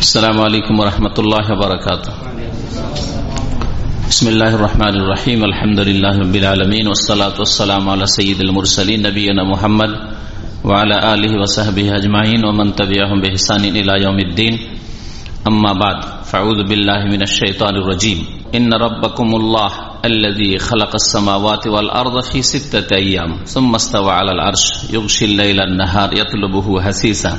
السلام عليكم ورحمة الله وبركاته بسم الله الرحمن الرحيم الحمد لله رب العالمين والصلاة والسلام على سيد المرسلين نبينا محمد وعلى آله وصحبه أجمعين ومن تبعهم بإحسان إلى يوم الدين أما بعد فأعوذ بالله من الشيطان الرجيم إن ربكم الله الذي خلق السماوات والأرض في ستة أيام ثم استوى على العرش يغشي الليل النهار يطلبه حسيسا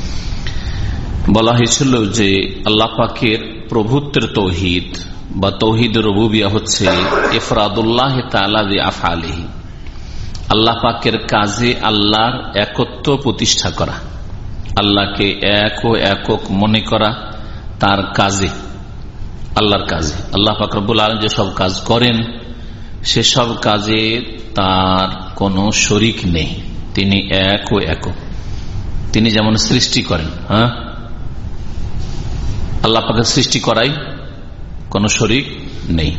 বলা হয়েছিল যে আল্লাহ পাকের প্রভুত্বের তৌহিদ বা তৌহিদ রবুবিয়া হচ্ছে ইফরাদুল্লাহ আফালিহি আল্লাহ পাকের কাজে আল্লাহর একত্ব প্রতিষ্ঠা করা, আল্লাহকে এক ও একক মনে করা তার কাজে, আল্লাহর কাজে। আল্লাহ ফাকরবুল আলম যেসব কাজ করেন সেসব কাজে তার কোনো শরিক নেই। তিনি এক ও একক। তিনি যেমন সৃষ্টি করেন হ্যাঁ? আল্লাহ পাকে সৃষ্টি করাই কোন শরিক নেই।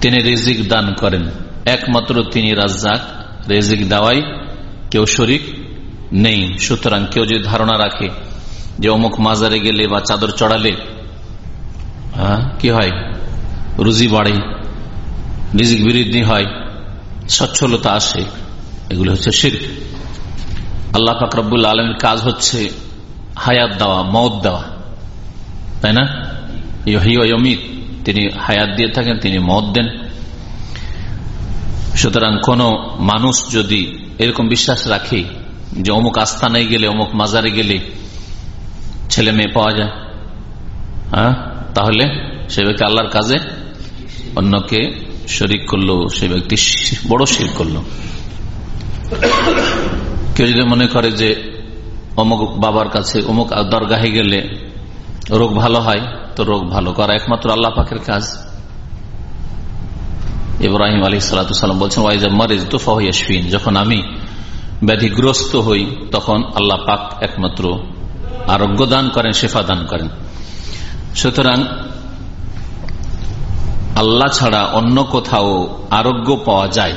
তিনি রেজিক দান করেন। একমাত্র তিনি রাজ্জাক। রেজিক দেওয়াই কেউ শরিক নেই। সুতরাং কেউ যদি ধারণা রাখে যে অমুক মাজারে গেলে বা চাদর চড়ালে কি হয়? রুজি বাড়ে, রিজিক বৃদ্ধি হয়, সচ্ছলতা আসে, এগুলো হচ্ছে শির আল্লাহ ফাকরাবুল আলমের কাজ হচ্ছে হায়াত দেওয়া মত দেওয়া। তাই না? ইয়মিত। তিনি হায়াত দিয়ে থাকেন, তিনি মত দেন। সুতরাং কোন মানুষ যদি এরকম বিশ্বাস রাখে যে অমুক আস্থানায় গেলে, অমুক মাজারে গেলে ছেলে মেয়ে পাওয়া যায় হ্যাঁ? তাহলে সে ব্যক্তি আল্লাহর কাজে অন্যকে শরিক করল, সে ব্যক্তি বড় শির করল। কেউ যদি মনে করে যে অমুক বাবার কাছে, অমুক দরগাহে গেলে রোগ ভালো হয়, তো রোগ ভালো করা একমাত্র আল্লাহ পাকের কাজ। ইব্রাহিম আলী সালাম বলছেন, ওয়াইজা মারিজ তো ফাহিয়াসফিন যখন আমি ব্যাধিগ্রস্ত হই, তখন আল্লাহ পাক একমাত্র আরোগ্য দান করেন, শেফা দান করেন। সুতরাং আল্লাহ ছাড়া অন্য কোথাও আরোগ্য পাওয়া যায়,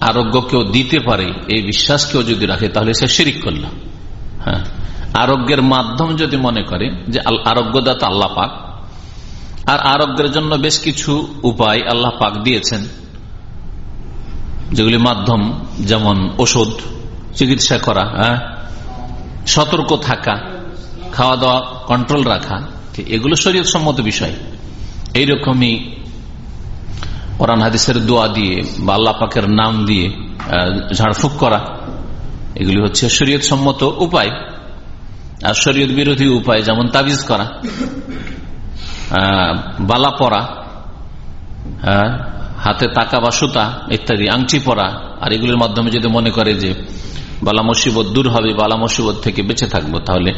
আরোগ্য কেউ দিতে পারে, এই বিশ্বাস কেউ যদি রাখে, তাহলে সে শিরিক করল। হ্যাঁ আরোগ্যের মাধ্যম যদি মনে করে যে আরোগ্যদাতা আল্লাহ পাক, আর আরোগ্যের জন্য বেশ কিছু উপায় আল্লাহ পাক দিয়েছেন, যেগুলি মাধ্যম, যেমন ওষুধ, চিকিৎসা করা হ্যাঁ? সতর্ক থাকা খাওয়া দাওয়া কন্ট্রোল রাখা এগুলো শরীর সম্মত বিষয়। এইরকমই কোরআন হাদিসের দোয়া দিয়ে বা আল্লাহ পাকের নাম দিয়ে ঝাড়ফুঁক করা, এগুলি হচ্ছে শরীয়ত সম্মত উপায়। শরীয়ত বিরোধী উপায়, যেমন তাবিজ করা বালা পরা হাতে তাকা বা সুতা ইত্যাদি, আংটি পরা, আর এগুলির মাধ্যমে যদি মনে করে যে বালা মুসিবত দূর হবে, বালা মুসিবত থেকে বেঁচে থাকব, তাহলে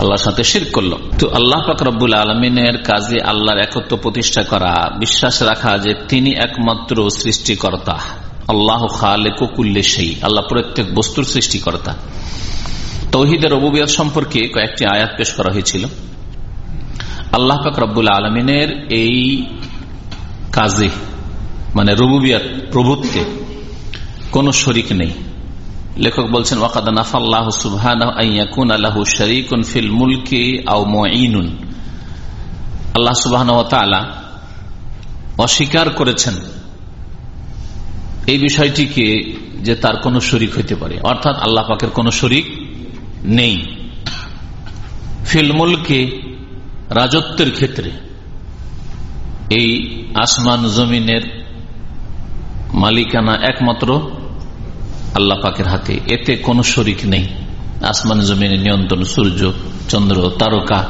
আল্লাহর সাথে শির করল। তো আল্লাহ ফাকরবুল আলমিনের কাজে আল্লাহর একত্র প্রতিষ্ঠা করা, বিশ্বাস রাখা যে তিনি একমাত্র সৃষ্টিকর্তা, আল্লাহ খালে কুকুল্লে সেই আল্লাহ প্রত্যেক বস্তুর সৃষ্টিকর্তা। তৌহিদের রবুবিয়াত সম্পর্কে কয়েকটি আয়াত পেশ করা হয়েছিল। আল্লাহ ফাকরবুল আলমিনের এই কাজে মানে রবুবিয়াত, প্রভুত্বে কোন শরিক নেই। লেখক বলছেন আল্লাহ ফিল আল্লাহ সুবাহ অস্বীকার করেছেন এই বিষয়টিকে যে তার কোন শরিক হইতে পারে। অর্থাৎ আল্লাহ পাকের কোন শরিক নেই। ফিলমুলকে রাজত্বের ক্ষেত্রে এই আসমান জমিনের মালিকানা একমাত্র আল্লাহ পাকের হাতে। এতে কোনো শরিক নেই। আসমান জমিনের নিয়ন্ত্রণ, সূর্য, চন্দ্র, তারকা,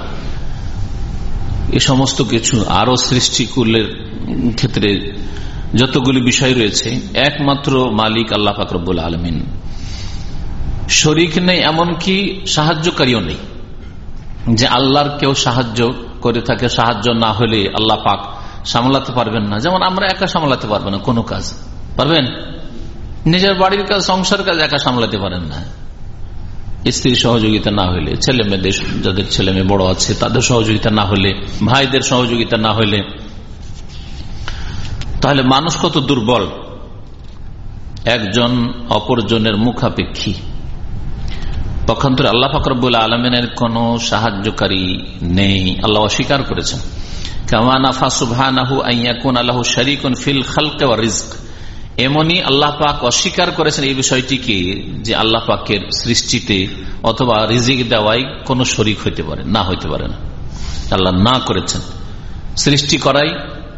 এ সমস্ত কিছু আরও সৃষ্টিকুলের ক্ষেত্রে যতগুলি বিষয় রয়েছে, একমাত্র মালিক আল্লাহ ফাকরবুল আলমিন। শরিক নেই, এমনকি সাহায্যকারীও নেই। যে আল্লাহর কেউ সাহায্য করে থাকে, সাহায্য না হলে আল্লাহ পাক সামলাতে পারবেন না। যেমন আমরা একা সামলাতে পারব না কোনো কাজ। পারবেন? নিজের বাড়ির কাজ, সংসার কাজ একা সামলাতে পারেন না। স্ত্রীর সহযোগিতা না হলে, ছেলে মেয়েদের, যাদের ছেলে মেয়ে বড় আছে, তাদের সহযোগিতা না হলে, ভাইদের সহযোগিতা না হলে, তাহলে মানুষ কত দুর্বল। একজন অপরজনের মুখাপেক্ষী। পক্ষান্তরে আল্লাহ ফাকরবুল আলমিনের কোন সাহায্যকারী নেই। আল্লাহ অস্বীকার করেছেন। আল্লাহ ফিল খাল্কে এমনই আল্লাহ পাক অস্বীকার করেছেন এই বিষয়টিকে যে আল্লাহ পাকের সৃষ্টিতে অথবা রিজিক দেওয়াই কোন শরিক হইতে পারে, না হইতে পারে না। আল্লাহ না করেছেন। সৃষ্টি করাই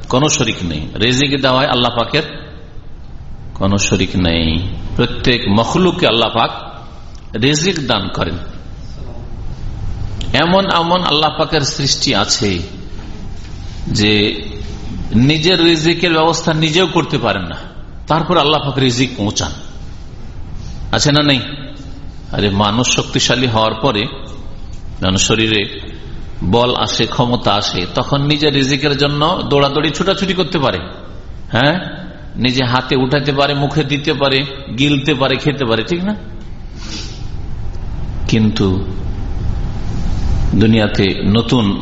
কোন শরিক নেই। রিজিক দেওয়াই আল্লাহ পাকের কোন শরিক নেই। প্রত্যেক মখলুকে আল্লাহ পাক রেজিক দান করেন। এমন এমন আল্লাহ পাকের সৃষ্টি আছে যে নিজের রিজিকের ব্যবস্থা নিজেও করতে পারেন না। তারপর আল্লাহ পাক রিজিক পৌঁছান। আছে না নেই? আরে মানুষ শক্তিশালী হওয়ার পরে শরীরে বল আসে, ক্ষমতা আসে, তখন নিজের রিজিকের জন্য দৌড়াদৌড়ি, ছুটাছুটি করতে পারে। হ্যাঁ? নিজে হাতে উঠাতে পারে, মুখে দিতে পারে, গিলতে পারে, খেতে পারে, ঠিক না? কিন্তু দুনিয়াতে নতুন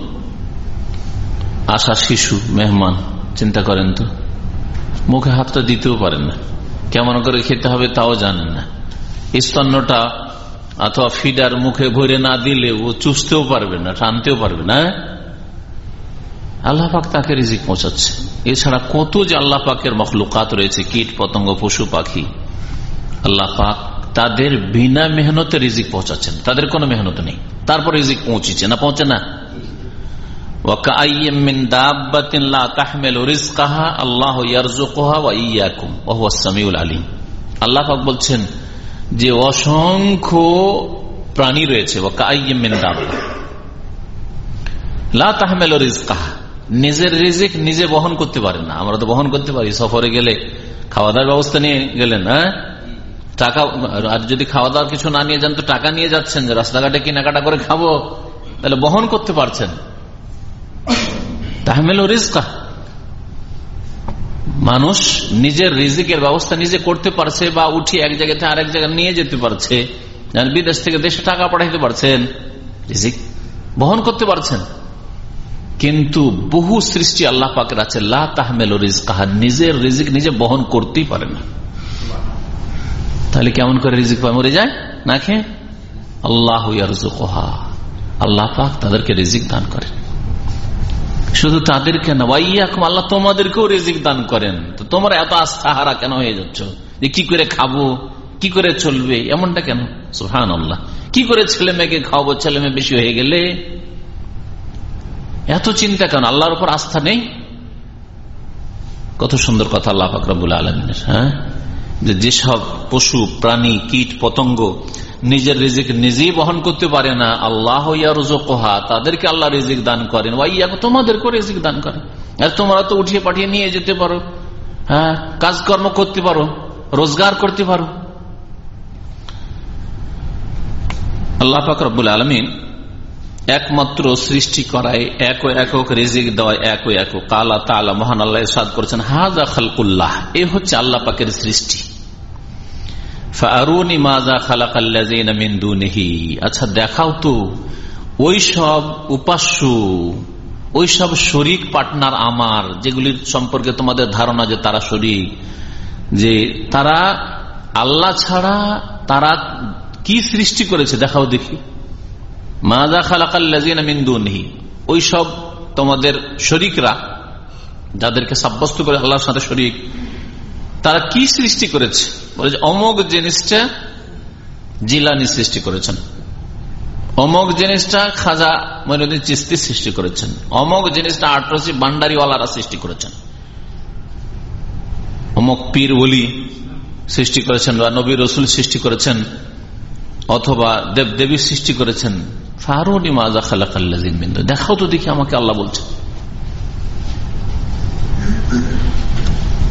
আসা শিশু, মেহমান, চিন্তা করেন তো। মুখে হাতটা দিতেও পারেন না। কেমন করে খেতে হবে তাও জানেন না। স্তন্যটা অথবা ফিডার মুখে ভরে না দিলে ও চুষতেও পারবে না, টানতেও পারবে না আল্লাহ পাক তাকে রিজিক পৌঁছাচ্ছে। এছাড়া কত যে আল্লাহ পাকের মখলুকাত রয়েছে, কীট পতঙ্গ, পশু পাখি। আল্লাহ পাক তাদের বিনা মেহনতে রিজিক পৌঁছাচ্ছেন। তাদের কোনো মেহনত নেই। তারপর রিজিক পৌঁছিছে না, পৌঁছে না। বলছেন যে অসংখ্য প্রাণী রয়েছে নিজের রিজিক নিজে বহন করতে পারেন না। আমরা তো বহন করতে পারি, সফরে গেলে খাওয়া দাওয়ার ব্যবস্থা নিয়ে গেলেন হ্যাঁ? টাকা, আর যদি খাওয়া দাওয়ার কিছু না নিয়ে যান, তো টাকা নিয়ে যাচ্ছেন যে রাস্তাঘাটে কেনাকাটা করে খাব, তাহলে বহন করতে পারছেন। তাহমেল রিজকা। মানুষ নিজের রিজিকের ব্যবস্থা নিজে করতে পারছে বা উঠিয়ে এক জায়গাতে আরেক জায়গায় নিয়ে যেতে পারছে বিদেশ থেকে দেশে টাকা পাঠাইতে পারছেন, রিজিক বহন করতে পারছেন। কিন্তু বহু সৃষ্টি আল্লাহ পাকের আছে, লা তাহমেল রিজকাহা, নিজের রিজিক নিজে বহন করতেই পারে না। তাহলে কেমন করে রিজিক পায়? মরে যায়? না খেয়ে? আল্লাহ আল্লাহ পাক তাদেরকে রিজিক দান করেন। শুধু তাদেরকে না, ওয়াইয়াকুম, আল্লাহ তোমাদেরকেও রিজিক দান করেন। তো তোমার এত আস্থাহারা কেন হয়ে যাচ্ছ? যে কি করে খাব? কি করে চলবে? এমনটা কেন? সুহান আল্লাহ কি করে ছেলে মেয়েকে খাওয়াবো? ছেলে মেয়ে বেশি হয়ে গেলে? এত চিন্তা কেন? আল্লাহর উপর আস্থা নেই? কত সুন্দর কথা আল্লাহ ফাকরাবুল আলমিনের হ্যাঁ? যে যেসব পশু, প্রাণী, কীট, পতঙ্গ নিজের রিজিক নিজেই বহন করতে পারে না, আল্লাহ কোহা তাদেরকে আল্লাহ রিজিক দান করেন। ওয়াইয়া তোমাদেরকে রিজিক দান করেন। আর তোমরা তো উঠিয়ে পাঠিয়ে নিয়ে যেতে পারো। হ্যাঁ কাজকর্ম করতে পারো, রোজগার করতে পারো। আল্লাহ ফাকরুল আলমিন একমাত্র সৃষ্টি করায় এক একক রেজিক দেওয়া এক একক। কালা তালা মহান আল্লাহ সাদ করেছেন হাজা খালকুল্লাহ। এ হচ্ছে আল্লাহ পাকের সৃষ্টি। আচ্ছা দেখাও তো, ওই সব উপাস্য, ওই সব শরিক পার্টনার আমার, যেগুলির সম্পর্কে তোমাদের ধারণা যে তারা শরিক, যে তারা আল্লাহ ছাড়া তারা কি সৃষ্টি করেছে? দেখাও দেখি। মাজা খালাকাল্লাজিনা মিন্দুনহি ওই সব তোমাদের শরিকরা, যাদেরকে সাব্যস্ত করে আল্লাহর সাথে শরিক তারা কি সৃষ্টি করেছে? বলে অমোক জিনিসটা জিলানি সৃষ্টি করেছেন। অমোক জিনিসটা খাজা মইনুদ্দিন চিস্তি সৃষ্টি করেছেন। অমোক জিনিসটা আটরসি বান্ডারিওয়ালারা সৃষ্টি করেছেন। অমোক পীর বলি সৃষ্টি করেছেন বা নবী রসুল সৃষ্টি করেছেন অথবা দেব দেবী সৃষ্টি করেছেন। ফারুনি মাজা খালাকাল্লাজিন বিন্দু দেখাও তো দেখি আমাকে আল্লাহ বলছে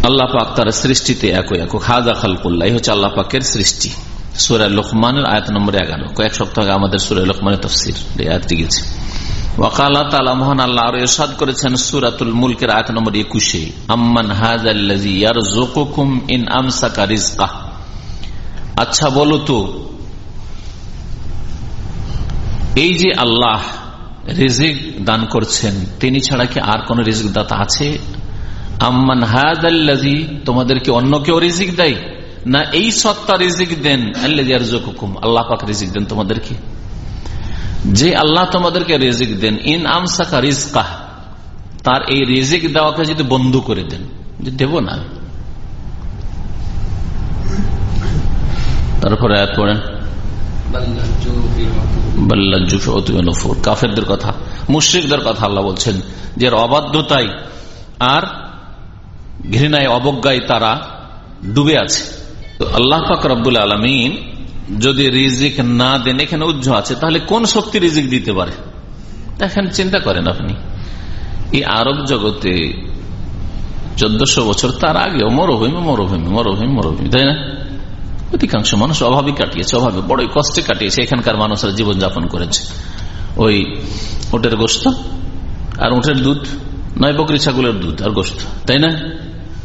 আল্লাহ পাক তার সৃষ্টিতে একই একক হাজা খালকুল্লাহ হচ্ছে আল্লাহ পাকের সৃষ্টি। সুরা লোকমানের আয়াত নম্বর এগারো। কয়েক সপ্তাহ আগে আমাদের সুরা লোকমানের তফসির আয়াতটি গেছে। ইন আচ্ছা বলো তো, এই যে আল্লাহ রিজিক দান করছেন, তিনি ছাড়া কি আর কোন রিজিক দাতা আছে? আম্মান হায়াদি তোমাদেরকে অন্য কেউ রিজিক দেয়? না এই সত্তা রিজিক দেন? আল্লাহুকুম আল্লাহ পাক রিজিক দেন তোমাদেরকে। যে আল্লাহ তোমাদেরকে রিজিক দেন, ইন আমসাকা রিজকা তার এই রিজিক দেওয়াকে যদি বন্ধ করে দেন, যে দেব না। তারপরে কাফেরদের কথা, মুশ্রিকদের কথা আল্লাহ বলছেন যে অবাধ্যতাই আর ঘৃণায় অবজ্ঞায় তারা ডুবে আছে। আল্লাহ পাক রব্বুল আলমিন যদি রিজিক না দেন, এখানে উজ্জ আছে, তাহলে কোন শক্তি রিজিক দিতে পারে? দেখেন, চিন্তা করেন আপনি। এই আরব জগতে চোদ্দশো বছর, তার আগে মরুভূমি মরুভূমি মরুভূমি মরুভূমি, তাই না? অধিকাংশ মানুষ অভাবে কাটিয়েছে, অভাবে বড়ই কষ্টে কাটিয়েছে, এখানকার মানুষরা জীবনযাপন করেছে। ওই উটের গোস্ত আর উটের দুধ, নয় বকরি ছাগলের দুধ আর গোস্ত, তাই না?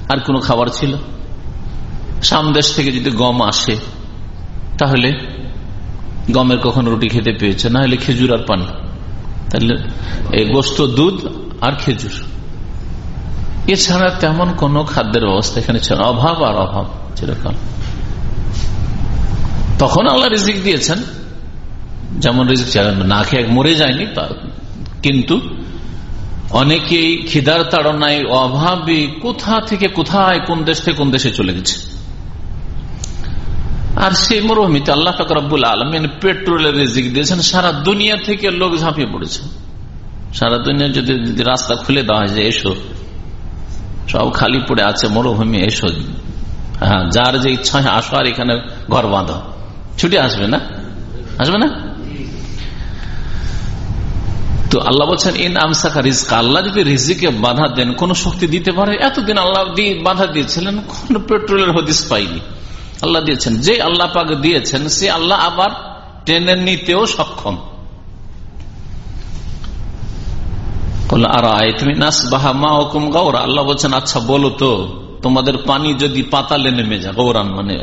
আর কোনো খাবার ছিল? সামদেশ থেকে যদি গম আসে, তাহলে গমের কখন রুটি খেতে পেয়েছে? না হলে খেজুর আর পান। তাহলে গোস্ত দুধ আর খেজুর। এছাড়া তেমন কোন খাদ্যের ব্যবস্থা এখানে ছিল অভাব আর অভাব চিরকাল। তখন আল্লাহ রিজিক দিয়েছেন। যেমন রিজিক না। খেয়ে মরে যায়নি কিন্তু অনেকেই খিদার তাড়নায় অভাবে কোথা থেকে কোথায়, কোন দেশ থেকে কোন দেশে চলে গেছে। আর সেই মরুভূমিতে আল্লাহ ফকরাবুল আলমিন পেট্রোলের দিয়েছেন, সারা দুনিয়া থেকে লোক ঝাঁপিয়ে পড়েছে। সারা দুনিয়া যদি রাস্তা খুলে দেওয়া হয় যে এসো, সব খালি পড়ে আছে মরুভূমি, এসো। হ্যাঁ যার যে ইচ্ছা আসো আর এখানে ঘর বাঁধো। ছুটি আসবে না? আসবে না? তো আল্লাহ বলছেন, ইন আমসাকা রিজকা, আল্লাহ যদি রিজিকে বাধা দেন, কোন শক্তি দিতে পারে? এতদিন আল্লাহ বাধা দিয়েছিলেন, কোন পেট্রোলের হদিস পাইনি। আল্লাহ দিয়েছেন, যে আল্লাহ পাক দিয়েছেন, সে আল্লাহ আবার টেনে নিতেও সক্ষম। আল্লাহ বলছেন আচ্ছা বলো তো, তোমাদের পানি যদি পাতালে নেমে যায় গৌরান মানে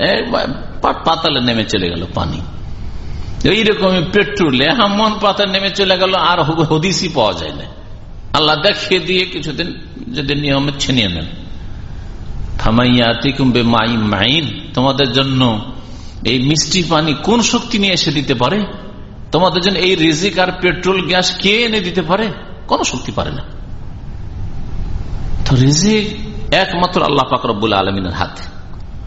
পাতালে নেমে চলে গেল পানি। এইরকমই পেট্রোলে হামন পাতা নেমে চলে গেল, আর হদিসই পাওয়া যায় না। আল্লাহ দেখিয়ে দিয়ে কিছুদিন যদি নিয়মে ছিনিয়ে নেন। তোমাদের জন্য এই মিষ্টি পানি কোন শক্তি নিয়ে এসে দিতে পারে? তোমাদের জন্য এই রিজিক আর পেট্রোল গ্যাস কে এনে দিতে পারে? কোন শক্তি পারে না। তো রিজিক একমাত্র আল্লাহ পাক রব্বুল আলমিনের হাতে।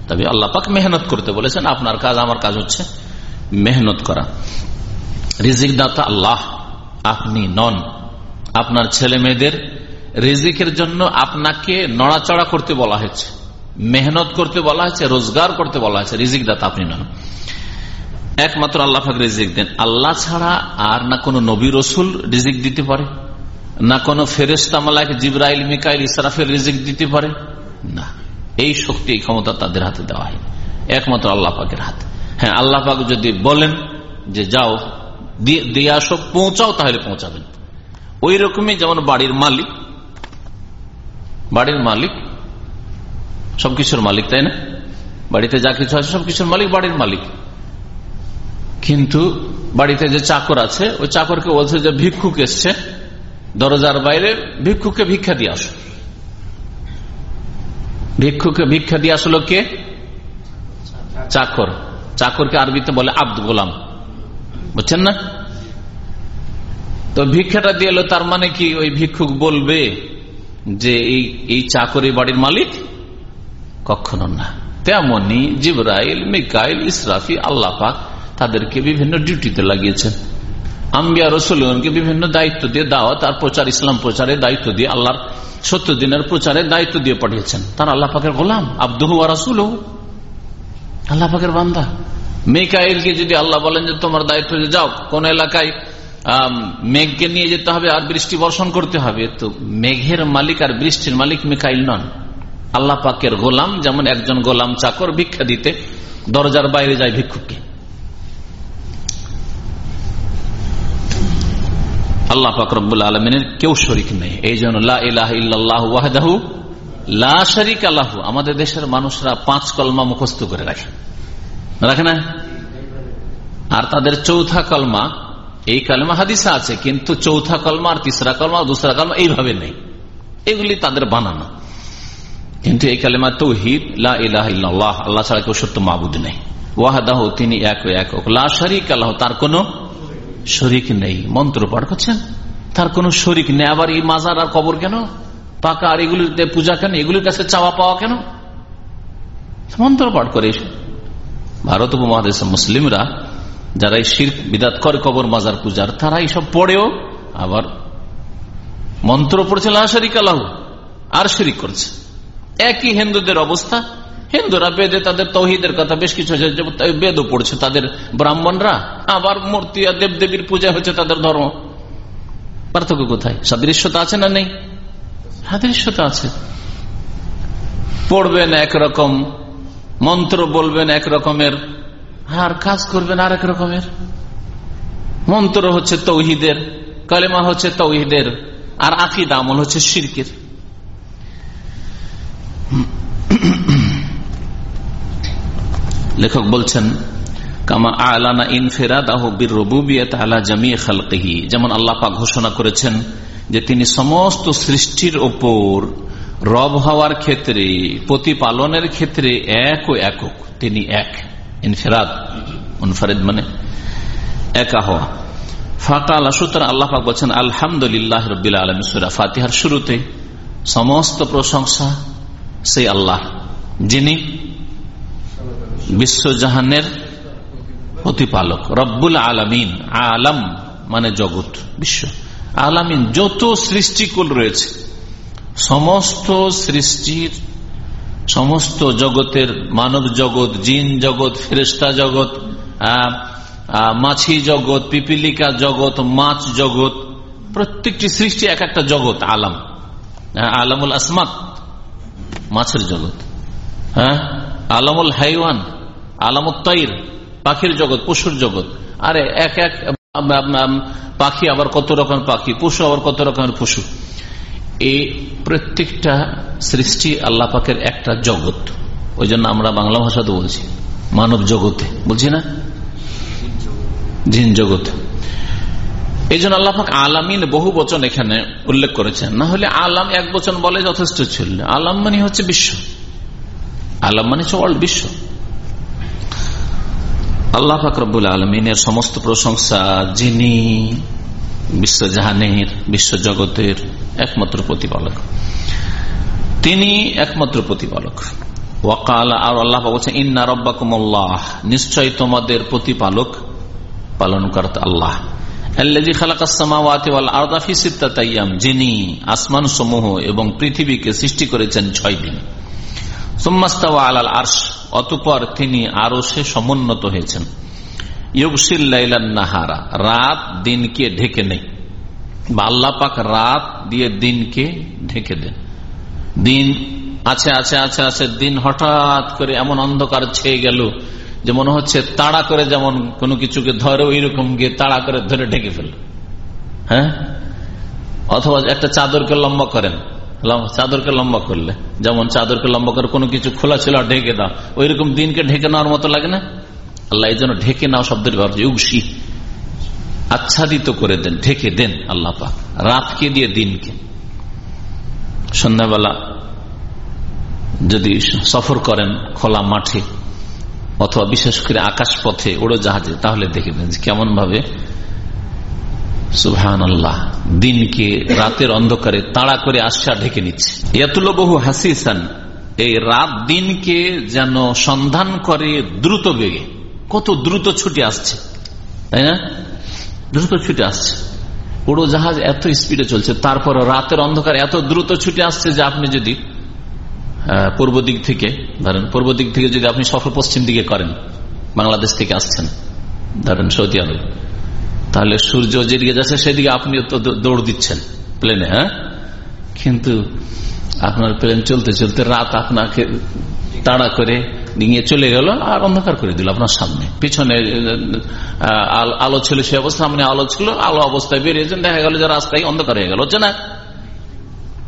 তবে আল্লাহ পাক মেহনত করতে বলেছেন, আপনার কাজ আমার কাজ হচ্ছে। মেহনত করা। রিজিক দাতা আল্লাহ, আপনি নন। আপনার ছেলে মেয়েদের রিজিকের জন্য আপনাকে নড়াচড়া করতে বলা হয়েছে, মেহনত করতে বলা হয়েছে, রোজগার করতে বলা হয়েছে, রিজিক দাতা আপনি নন। একমাত্র আল্লাহ ফাক রিজিক দেন। আল্লাহ ছাড়া আর না কোনো নবী রসুল রিজিক দিতে পারে, না কোনো ফেরেস্তা মালাক জিব্রাইল, মিকাইল ইসরাফের রিজিক দিতে পারে, না। এই শক্তি, এই ক্ষমতা তাদের হাতে দেওয়া হয় একমাত্র আল্লাহ পাকের হাতে। হ্যাঁ আল্লাহ যদি বলেন যে যাও, দিয়ে আসো, পৌঁছাও, তাহলে পৌঁছাবেন। ওই রকমই যেমন বাড়ির মালিক বাড়ির মালিক, সবকিছুর মালিক, তাই না? বাড়িতে যা কিছু আছে, সবকিছুর মালিক বাড়ির মালিক। কিন্তু বাড়িতে যে চাকর আছে, ওই চাকরকে বলছে যে, ভিক্ষুক এসছে, দরজার বাইরে ভিক্ষুকে ভিক্ষা দিয়ে আসো। ভিক্ষুকে ভিক্ষা দিয়ে আসলো কে? চাকর। চাকরকে আরবিতে বলে আব্দ গোলাম। বুঝছেন না? তো ভিক্ষাটা দিয়ে এলো, তার মানে কি ওই ভিক্ষুক বলবে যে এই এই চাকরি বাড়ির মালিক? কখনো না। তেমনি জিবরাইল, মিকাইল, ইসরাফি, আল্লাহ পাক তাদেরকে বিভিন্ন ডিউটিতে লাগিয়েছেন। আম্বিয়া রসুলকে বিভিন্ন দায়িত্ব দিয়ে দাওয়াত আর প্রচার, ইসলাম প্রচারে দায়িত্ব দিয়ে আল্লাহর সত্য দিনের প্রচারে দায়িত্ব দিয়ে পাঠিয়েছেন। তার আল্লাহ পাকের গোলাম, আব্দুহু রাসুল আল্লাহ পাকের বান্দা। মেকাইলকে যদি আল্লাহ বলেন যে তোমার দায়িত্ব যাও, কোন এলাকায় মেঘকে নিয়ে যেতে হবে আর বৃষ্টি বর্ষণ করতে হবে, তো মেঘের মালিক আর বৃষ্টির মালিক মেকাইল নন। আল্লাহ পাকের গোলাম যেমন একজন গোলাম চাকর ভিক্ষা দিতে, দরজার বাইরে যায় ভিক্ষুককে। আল্লাহ পাক রব্বুল আলমিনের কেউ শরিক নেই। এই জন্য ওয়াহদাহু লা শরিক আল্লাহ আমাদের দেশের মানুষরা পাঁচ কলমা মুখস্থ করে রাখে। রাখে না? আর তাদের চৌথা কলমা, এই কলমা হাদিসা আছে, কিন্তু চৌথা কলমা আর তিসরা কলমা দুসরা কলমা এইভাবে নেই। এগুলি তাদের বানানো। কিন্তু এই কালেমা তৌহিদ লাহ আল্লাহ ছাড়া কেউ সত্য মাবুদ নেই। ওয়াহাদাহ, তিনি এক একক লা শরিক আল্লাহ তার কোন শরিক নেই। মন্ত্র পাঠ করছেন? তার কোন শরিক নেই। আবার এই মাজার আর কবর কেন? পাকা আর এগুলিতে পূজা কেন? এগুলির কাছে চাওয়া পাওয়া কেন? মন্ত্র পাঠ করে ভারত উপমহাদেশের মুসলিমরা যারা এই শির বিদাত করে, কবর মাজার পূজার তারা এইসব পড়েও আবার মন্ত্র পড়ছে লাশারিক আল্লাহ আর শরিক করছে। একই হিন্দুদের অবস্থা। হিন্দুরা বেদে তাদের তৌহিদের কথা বেশ কিছু বেদও পড়ছে। তাদের ব্রাহ্মণরা আবার মূর্তি আর দেবদেবীর পূজা হচ্ছে তাদের ধর্ম। পার্থক্য কোথায়? সাদৃশ্যতা আছে না নেই? সাদৃশ্যতা আছে। পড়বেন একরকম, মন্ত্র বলবেন এক রকমের আর কাজ করবেন আর এক রকমের। মন্ত্র হচ্ছে তৌহিদের, কালেমা হচ্ছে তৌহিদের, আর আকিদ, আমল হচ্ছে শিরকের। লেখক বলছেন, কামা আলানা ইনফেরাদাহ বীর রবুবিয়ত আলা জামিয়ে খালকিহি। যেমন আল্লাহ পাক ঘোষণা করেছেন যে তিনি সমস্ত সৃষ্টির ওপর রব হওয়ার ক্ষেত্রে, প্রতিপালনের ক্ষেত্রে এক ও একক। তিনি এক, ইনফেরাদ, মুনফারেদ মানে একা হওয়া। ফাঁকা আল্লাহ সুতরাং আল্লাহ পাক বলছেন, আলহামদুলিল্লাহ রবিল আলম সুরা ফাতিহার শুরুতে সমস্ত প্রশংসা সেই আল্লাহ, যিনি বিশ্বজাহানের প্রতিপালক। রব্বুল আলমিন, আলম মানে জগৎ, বিশ্ব। আলামিন যত সৃষ্টিকুল রয়েছে, সমস্ত সৃষ্টির, সমস্ত জগতের মানব জগৎ, জিন জগৎ ফেরেস্তা জগৎ মাছি জগৎ, পিপিলিকা জগৎ, মাছ জগৎ, প্রত্যেকটি সৃষ্টি এক একটা জগৎ, আলাম। আলামুল আসমাত, মাছের জগৎ। হ্যাঁ? আলামুল হাইওয়ান আলামুল তৈর পাখির জগৎ, পশুর জগৎ। আরে এক এক পাখি আবার কত রকম পাখি? পশু আবার কত রকমের পশু? এই প্রত্যেকটা সৃষ্টি আল্লাহ পাকের একটা জগৎ। ওই জন্য আমরা বাংলা ভাষাতে বলছি, মানব জগতে। বলছি না? জিন জগৎ এই জন্য আল্লাহাক আলামিন বহু বচন এখানে উল্লেখ করেছেন। না হলে আলাম এক বচন বলে যথেষ্ট ছিল। আলাম মানে হচ্ছে বিশ্ব। আলাম মানে হচ্ছে বিশ্ব। আল্লাহ ফাকরবুল আলমিনের সমস্ত প্রশংসা যিনি বিশ্বজাহানের বিশ্ব জগতের একমাত্র প্রতিপালক। তিনি একমাত্র প্রতিপালক। ওয়াকাল আর আল্লাহ বলছেন, ইন্না রব্বাকুমল্লাহ নিশ্চয় তোমাদের প্রতিপালক পালন করতে আল্লাহ যিনি আসমান সমূহ এবং পৃথিবীকে সৃষ্টি করেছেন ছয় দিন। আলাল আর্শ অতপর তিনি আরও সে সমুন্নত হয়েছেন। নাহারা, রাত দিনকে ঢেকে নেই। বা রাত দিয়ে দিনকে ঢেকে দেন। দিন আছে আছে আছে আছে, দিন হঠাৎ করে এমন অন্ধকার ছেয়ে গেল যে মনে হচ্ছে তাড়া করে যেমন কোনো কিছুকে ধরে ওই রকম গিয়ে তাড়া করে ধরে ঢেকে ফেল হ্যাঁ? অথবা একটা চাদরকে লম্বা করেন। চাদরকে লম্বা করলে। যেমন চাদরকে লম্বা করে কোনো কিছু খোলা ছিল আর ঢেকে দাও ওই রকম দিনকে ঢেকে নেওয়ার মতো লাগে না? আল্লাহ এই জন্য ঢেকে নেওয়া শব্দের ব্যবহার ইউসি আচ্ছাদিত করে দেন, ঢেকে দেন আল্লাহ পাক, রাতকে দিয়ে দিনকে। সন্ধ্যাবেলা যদি সফর করেন খোলা মাঠে অথবা বিশেষ করে আকাশ পথে উড়োজাহাজে, তাহলে দেখে দেন কেমন ভাবে সুহান আল্লাহ দিনকে রাতের অন্ধকারে তাড়া করে আশা ঢেকে নিচ্ছে। এতুল বহু হাসিসান, এই রাত দিনকে যেন সন্ধান করে দ্রুত বেগে। কত দ্রুত ছুটে আসছে, তাই না? দ্রুত ছুটে আসছে। উড়োজাহাজ এত স্পিডে চলছে তারপর রাতের অন্ধকার এত দ্রুত ছুটে আসছে যে আপনি যদি পূর্ব দিক থেকে, ধরেন পূর্ব দিক থেকে যদি আপনি সফর পশ্চিম দিকে করেন, বাংলাদেশ থেকে আসছেন, ধরেন সৌদি আরব। তাহলে সূর্য যেদিকে যাচ্ছে, সেদিকে আপনি দৌড় দিচ্ছেন প্লেনে হ্যাঁ? কিন্তু আপনার প্লেন চলতে চলতে রাত আপনাকে তাড়া করে নিয়ে চলে গেল আর অন্ধকার করে দিল আপনার সামনে। পিছনে আলো ছিল সে অবস্থা, সামনে আলো ছিল, আলো অবস্থায় বেরিয়েছেন দেখা গেল যে রাস্তায় অন্ধকার হয়ে গেল, হচ্ছে না?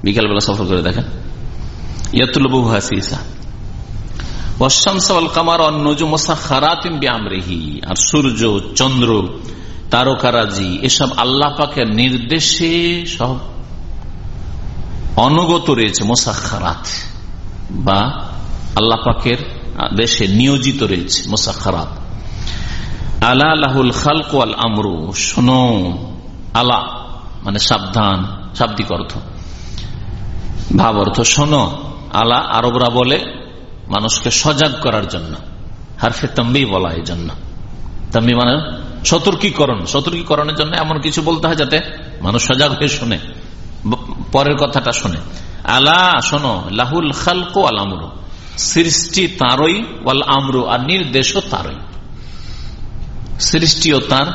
বিকালবেলা সফর করে দেখেন। ইয়াতুল বহু হাসিসা আর সূর্য চন্দ্র তারকারাজি, এসব আল্লাহ পাকের নির্দেশে সব অনুগত রয়েছে মোসাখারাত বা আল্লাহ পাকের দেশে নিয়োজিত রয়েছে মোসাখারাত আলা আলাহুল খালকাল আমরু, শোনো, আলা মানে সাবধান, শাব্দিক অর্থ। ভাব অর্থ, শোনো, আলা আরবরা বলে মানুষকে সজাগ করার জন্য। হারফে তম্বি বলা এই জন্য তম্বি মানে সতর্কীকরণ। সতর্কীকরণের জন্য এমন কিছু বলতে হয় যাতে মানুষ সজাগ হয়ে শুনে, পরের কথাটা শুনে। আলা, শোনো, লাহুল খালকো আল আমরু। সৃষ্টি তারই ওয়াল আমরু আর নির্দেশও তারই। সৃষ্টিও তার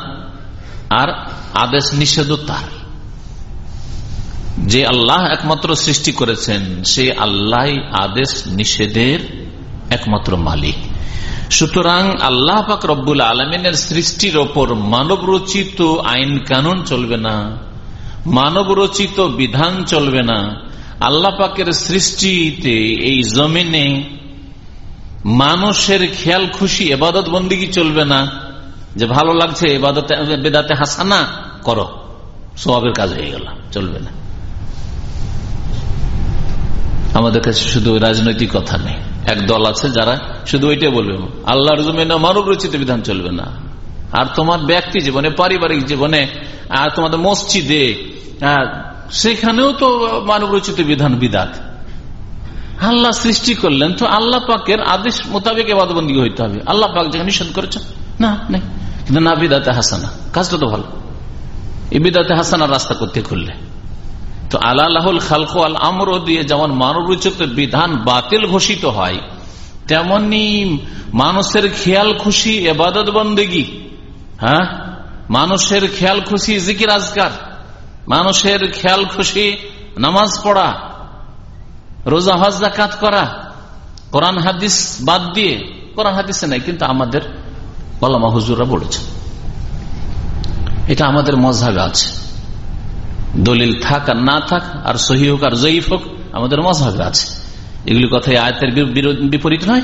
আর আদেশ নিষেধও তার। যে আল্লাহ একমাত্র সৃষ্টি করেছেন, সে আল্লাহ আদেশ নিষেধের একমাত্র মালিক। সুতরাং আল্লাহ পাক রব্বুল আলমিনের সৃষ্টির ওপর মানব রচিত আইন কানুন চলবে না মানব রচিত বিধান চলবে না। আল্লাহ পাকের সৃষ্টিতে এই জমিনে মানুষের খেয়াল, খুশি, এবাদত বন্দিগি চলবে না, যে ভালো লাগছে এবাদতে, বেদাতে হাসানা করো সবের কাজ হয়ে গেল, চলবে না। আমাদের কাছে শুধু রাজনৈতিক কথা নেই। এক দল আছে যারা শুধু ওইটাই বলবে। আল্লাহর জমিনে মানব রচিত বিধান চলবে না। আর তোমার ব্যক্তি জীবনে, পারিবারিক জীবনে, আর তোমাদের মসজিদে সেখানেও তো মানব রচিত বিধান বিদাত। আল্লাহ সৃষ্টি করলেন তো আল্লাহ পাকের আদেশ মোতাবেক এবাদবন্দি হইতে হবে। আল্লাহ পাক যেখানে নিষেধ করেছেন। না, নেই। কিন্তু না, বিদাতে হাসানা। কাজটা তো ভালো। এই বিদাতে হাসানা রাস্তা করতে খুললে? তো আল্লাহুল খালকো আল আমর দিয়ে যেমন মানব রচিত বিধান বাতিল ঘোষিত হয়, তেমনি মানুষের খেয়াল খুশি এবাদত বন্দেগি। হ্যাঁ? মানুষের খেয়াল খুশি জিকির আজকার। মানুষের খেয়াল খুশি নামাজ পড়া, রোজা হজ জাকাত করা, কোরআন হাদিস বাদ দিয়ে, কোরআন হাদিসে নাই, কিন্তু আমাদের বলামা হুজুরা বলেছেন। এটা আমাদের মজাবে আছে। দলিল থাক আর না থাক, আর সহি হোক আর জয়ীফ হোক, আমাদের মজাবে আছে। এগুলি কথাই আয়তের বিপরীত নয়।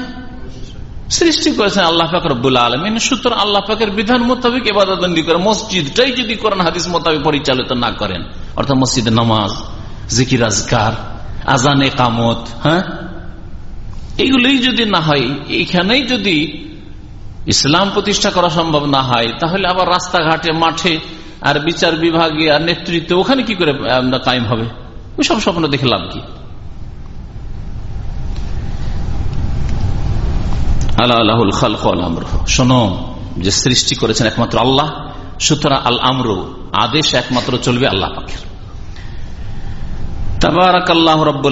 সৃষ্টি করেছেন আল্লাহ পাক রব্বুল আলমিন। সুতরাং আল্লাহ পাকের বিধান মোতাবেক এবাদী করে মসজিদটাই যদি কোরআন হাদিস মোতাবেক পরিচালিত না করেন, অর্থাৎ মসজিদে নামাজ, জিকির আজকার আজানে কামত হ্যাঁ? এইগুলোই যদি না হয়, এইখানেই যদি ইসলাম প্রতিষ্ঠা করা সম্ভব না হয়, তাহলে আবার রাস্তাঘাটে, মাঠে আর বিচার বিভাগে আর নেতৃত্বে ওখানে কি করে কায়েম হবে? ওই সব স্বপ্ন দেখে লাভ কি? আমর। শোনো, যে সৃষ্টি করেছেন একমাত্র আল্লাহ, সুতরাং আদেশ একমাত্র চলবে আল্লাহ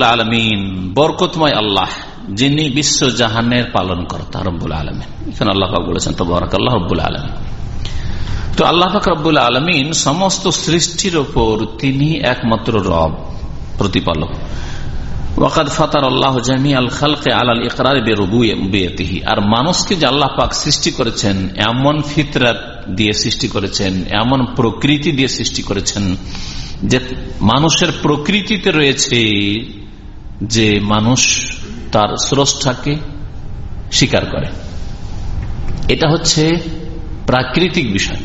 আলমিন, বরকতময় আল্লাহ। যিনি বিশ্ব জাহানের পালন কর্তা রব্বুল আলমিন। এখানে আল্লাহ পাক বলেছেন তবরাক আল্লাহ রব্বুল আলমিন। তো আল্লাহাক রব্বুল আলমিন সমস্ত সৃষ্টির ওপর তিনি একমাত্র রব, প্রতিপালক। ফাতার আল্লাহ আল খালকে আলাল ইকরার বেরুবুয়েতিহি আর মানুষকে যে আল্লাহ পাক সৃষ্টি করেছেন, এমন ফিতরাত দিয়ে সৃষ্টি করেছেন, এমন প্রকৃতি দিয়ে সৃষ্টি করেছেন, যে মানুষের প্রকৃতিতে রয়েছে যে মানুষ তার স্রষ্টাকে স্বীকার করে। এটা হচ্ছে প্রাকৃতিক বিষয়।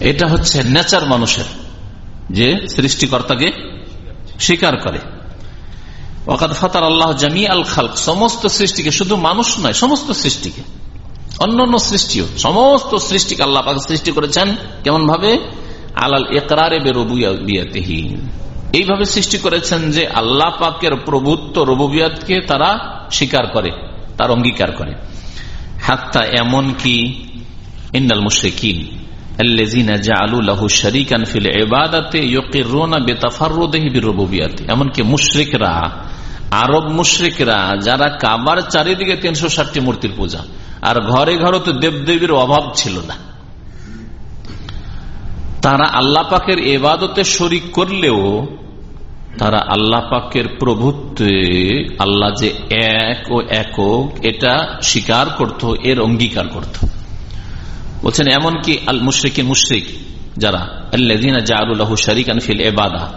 এটা হচ্ছে নেচার মানুষের যে সৃষ্টিকর্তাকে স্বীকার করে। ওকাদ ফাতার আল্লাহ জামি আল খাল সমস্ত সৃষ্টিকে শুধু মানুষ নয়, সমস্ত সৃষ্টিকে অন্যান্য সৃষ্টিও, সমস্ত সৃষ্টিকে আল্লাহ সৃষ্টি করেছেন কেমন ভাবে আলাল একরারে বেরবিয়াতেহি এইভাবে সৃষ্টি করেছেন যে আল্লাহ পাকের প্রভুত্ব রবুবিয়াতকে তারা স্বীকার করে, তার অঙ্গীকার করে। হাত্তা এমন কি? ইন্নাল মুশরিকিন এমনকি মুশ্রিকরা, আরব মুশ্রিকরা, যারা কাবার চারিদিকে তিনশো ষাটটি মূর্তির পূজা, আর ঘরে ঘরে তো দেবদেবীর অভাব ছিল না। তারা আল্লাহ পাকের এবাদতে শরিক করলেও তারা আল্লাহ পাকের প্রভুত্বে, আল্লাহ যে এক ও একক, এটা স্বীকার করত, এর অঙ্গীকার করত। বলছেন, এমনকি আল মুশ্রিক মুশ্রিক যারা আল্লাহ জাহুল্লাহ শরিক আনফিল এবাদা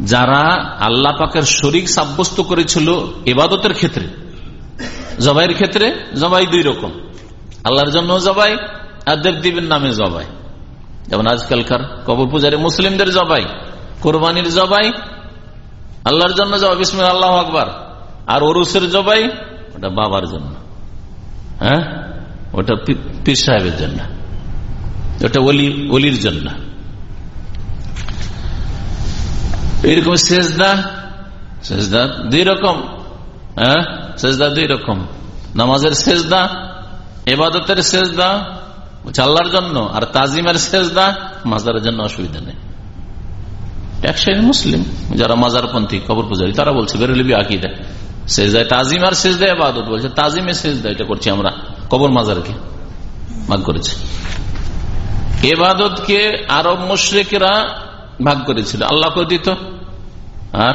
যারা আল্লাহ পাকের শরিক সাব্যস্ত করেছিল এবাদতের ক্ষেত্রে। জবাইয়ের ক্ষেত্রে জবাই দুই রকম। আল্লাহর জন্য জবাই, আর দেবদেবীর নামে জবাই। যেমন আজকালকার কবর পূজারে মুসলিমদের জবাই, কোরবানির জবাই আল্লাহর জন্য জবাই বিসমিল আল্লাহ আকবার। আর ওরুসের জবাই, ওটা বাবার জন্য। হ্যাঁ? ওটা পীর সাহেবের জন্য। ওটা অলি অলির জন্য। এইরকম শেষদা শেষদা দুই রকম। হ্যাঁ? শেষদা দুই রকম। নামাজের শেষদা এবাদতের শেষদা আল্লাহর জন্য। আর তাজিমের শেষদা মাজারের জন্য অসুবিধা নেই। এক শ্রেণির মুসলিম। যারা মাজারপন্থী কবর পূজারী তারা বলছে বেরোলিবি আকিদা। শেষ দেয় তাজিম আর শেষ দেয় আবাদত বলছে, তাজিমে দেয় এটা করছি আমরা, কবর মাজারকে ভাগ করেছে। এবাদতকে আরব মুশ্রিকরা ভাগ করেছিল। আল্লাহকে দিত, আর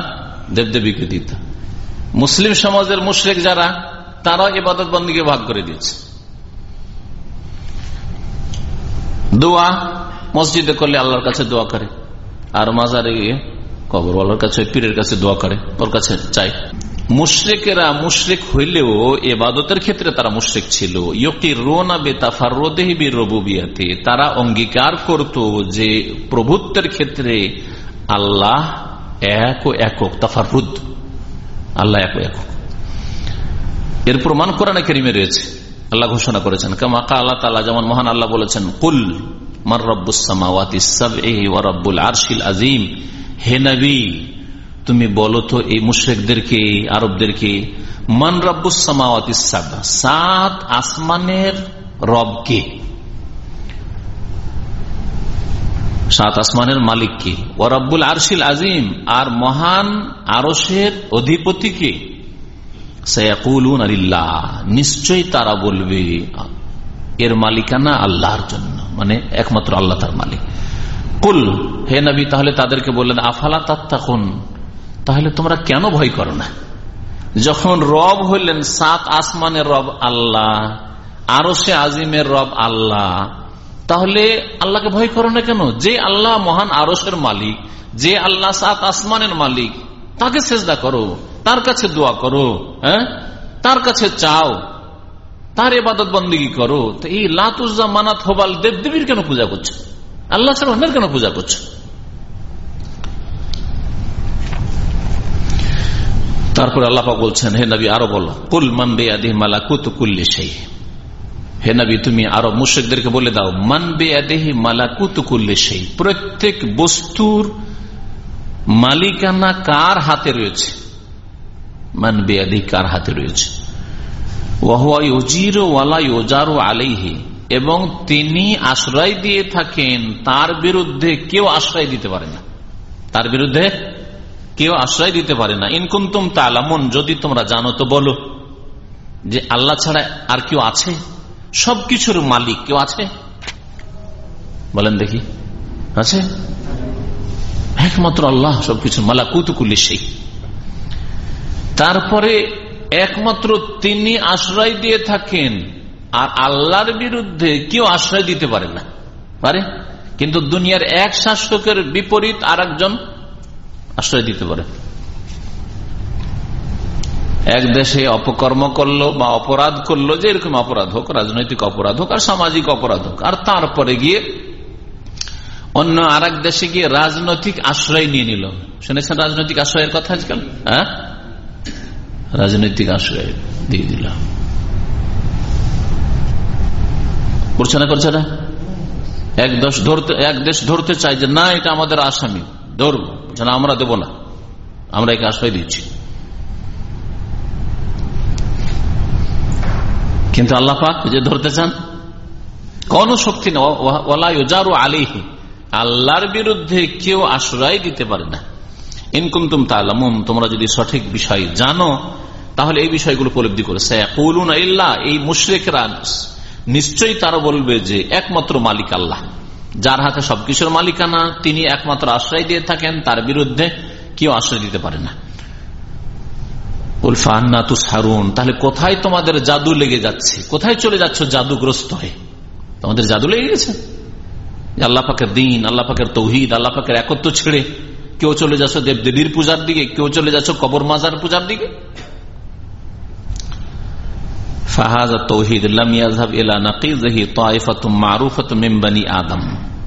দেবদেবীকে দিত। মুসলিম সমাজের মুশ্রিক যারা তারা এবাদত বন্দীকে ভাগ করে দিয়েছে। দোয়া, মসজিদে করলে আল্লাহর কাছে দোয়া করে। আর মাজারে গিয়ে কবরওয়ালার কাছে, পীরের কাছে দোয়া করে, ওর কাছে চাই মুশ্রিকেরা মুশ্রিক হইলেও এবাদতের ক্ষেত্রে তারা মুশ্রিক ছিল। ইয়কি রোনা বেতাফার রোদেহিবি রবুবিয়াতে তারা অঙ্গীকার করত যে প্রভুত্বের ক্ষেত্রে আল্লাহ এক ও একক তাফারুদ আল্লাহ এক একক। এর প্রমাণ কোরআনে কেরিমে রয়েছে। আল্লাহ ঘোষণা করেছেন কামাকা আল্লাহ তালা যেমন মহান আল্লাহ বলেছেন, কুল মার রব্বুল আরশিল আজিম হে তুমি বলো তো এই মুশ্রেকদেরকে আরবদেরকে, মান রব্বুসামাওয়াতি সাত আসমানের রবকে। সাত আসমানের মালিককে। ও রব্বুল আরশিল আজিম আর মহান আরসের অধিপতি অধিপতিকে নিশ্চয়ই তারা বলবে, এর মালিকানা আল্লাহর জন্য। মানে একমাত্র আল্লাহ তার মালিক। কুল, হে নবী, তাহলে তাদেরকে বললেন, আফালা তাত্তাকুন? তাহলে তোমরা কেন ভয় করো না? যখন রব হইলেন সাত আসমানের রব আল্লাহ আরও সে আজিমের রব আল্লাহ, তাহলে আল্লাহকে ভয় করো না কেন? যে আল্লাহ মহান আরসের মালিক, যে আল্লাহ সাত আসমানের মালিক, তাকে চেষ্টা করো, তার কাছে দোয়া করো হ্যাঁ? তার কাছে চাও তার এবাদত বন্দী করো, তো এই লাতুজা মানাত হবাল দেবদেবীর কেন পূজা করছ? আল্লাহ ছাড়া কেন পূজা করছ? তারপর আল্লাপা বলছেন, হে নবী, আরও বলো, কুল মানবে আদি মালাকুত কুল্লি সেই হে নবী, তুমি আরও মুশেকদেরকে বলে দাও মানবে আদেহি মালাকুত কুল্লি সেই প্রত্যেক বস্তুর মালিকানা কার হাতে রয়েছে? মানবে আদি কার হাতে রয়েছে? এবং তিনি আশ্রয় দিয়ে থাকেন, তার বিরুদ্ধে কেউ আশ্রয় দিতে পারে না। তার বিরুদ্ধে কেউ আশ্রয় দিতে পারে না। ইনকুন্তুম তালামন যদি তোমরা জানো তো বলো যে আল্লাহ ছাড়া আর কেউ আছে? সবকিছুর মালিক কেউ আছে? বলেন দেখি, আছে? একমাত্র আল্লাহ সবকিছু মালা কুতুকুলি সেই তারপরে একমাত্র তিনি আশ্রয় দিয়ে থাকেন, আর আল্লাহর বিরুদ্ধে কেউ আশ্রয় দিতে পারে না। পারে? কিন্তু দুনিয়ার এক শাসকের বিপরীত আর একজন আশ্রয় দিতে পারে। এক দেশে অপকর্ম করল বা অপরাধ করল যে এরকম অপরাধ হোক, রাজনৈতিক অপরাধ হোক, আর সামাজিক অপরাধ হোক, আর তারপরে গিয়ে অন্য আর দেশে গিয়ে রাজনৈতিক আশ্রয় নিয়ে নিল। শুনেছেন রাজনৈতিক আশ্রয়ের কথা আজকাল? হ্যাঁ? রাজনৈতিক আশ্রয় দিয়ে দিল করছে না করছে না? এক দেশ ধরতে, এক দেশ ধরতে চাই যে, না, এটা আমাদের আসামি, ধরবো। না, আমরা দেব না। আমরা একে আশ্রয় দিচ্ছি। কিন্তু আল্লাহ পাক যে ধরতে চান, কোন শক্তি না নেওয়াজারু আলিহি আল্লাহর বিরুদ্ধে কেউ আশ্রয় দিতে পারে না। ইনকুন্তুম তালামুন, তোমরা যদি সঠিক বিষয় জানো, তাহলে এই বিষয়গুলো উপলব্ধি করে। এই মুশ্রেকরা নিশ্চয়ই তারা বলবে যে একমাত্র মালিক আল্লাহ। যার হাতে সবকিছুর মালিকানা, তিনি একমাত্র আশ্রয় দিয়ে থাকেন, তার বিরুদ্ধে কেউ আশ্রয় দিতে পারে না। তাহলে কোথায় তোমাদের জাদু লেগে যাচ্ছে? কোথায় চলে যাচ্ছ জাদুগ্রস্ত হয়ে? তোমাদের জাদু লেগে গেছে? আল্লাহ পাকের দিন, আল্লাহ পাকের তৌহিদ, আল্লাহ পাকের একত্র ছেড়ে কেউ চলে যাচ্ছ দেবদেবীর পূজার দিকে, কেউ চলে যাচ্ছ কবর মাজার পূজার দিকে?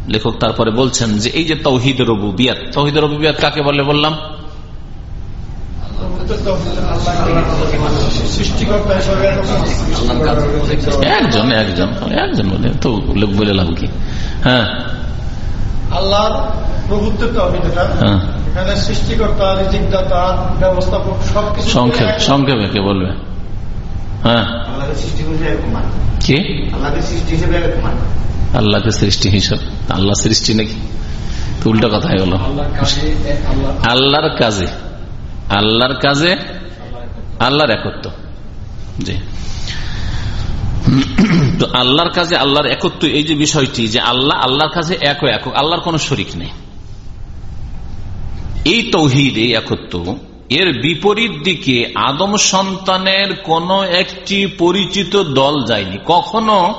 লেখক তারপরে বলছেন যে এই যে তৌহিদ রবু বিয়াত তৌহিদ রবু বিয়াত কাকে বলে বললাম? একজন একজন একজন বলে, তো বলে লাভ কি? হ্যাঁ। আল্লাহর প্রভুত্বের হ্যাঁ। এখানে সৃষ্টিকর্তা রিজিকদাতা ব্যবস্থাপক সবকিছু সংক্ষেপ সংক্ষেপে কে বলবে। হ্যাঁ। কি? আল্লাহকে সৃষ্টি হিসেবে আল্লাহকে সৃষ্টি হিসাব। আল্লাহ সৃষ্টি নাকি? উল্টা কথা হয়ে গেল। আল্লাহর কাজে আল্লাহর কাজে। আল্লাহর একত্র জি। তো আল্লাহর কাজে আল্লাহর একত্র এই যে বিষয়টি যে আল্লাহ আল্লাহর কাছে এক একক আল্লাহর কোন শরিক নেই। এই তৌহিদ, এই একত্র, এর বিপরীত দিকে আদম সন্তানের কোন একটি পরিচিত দল যায়নি। কখনো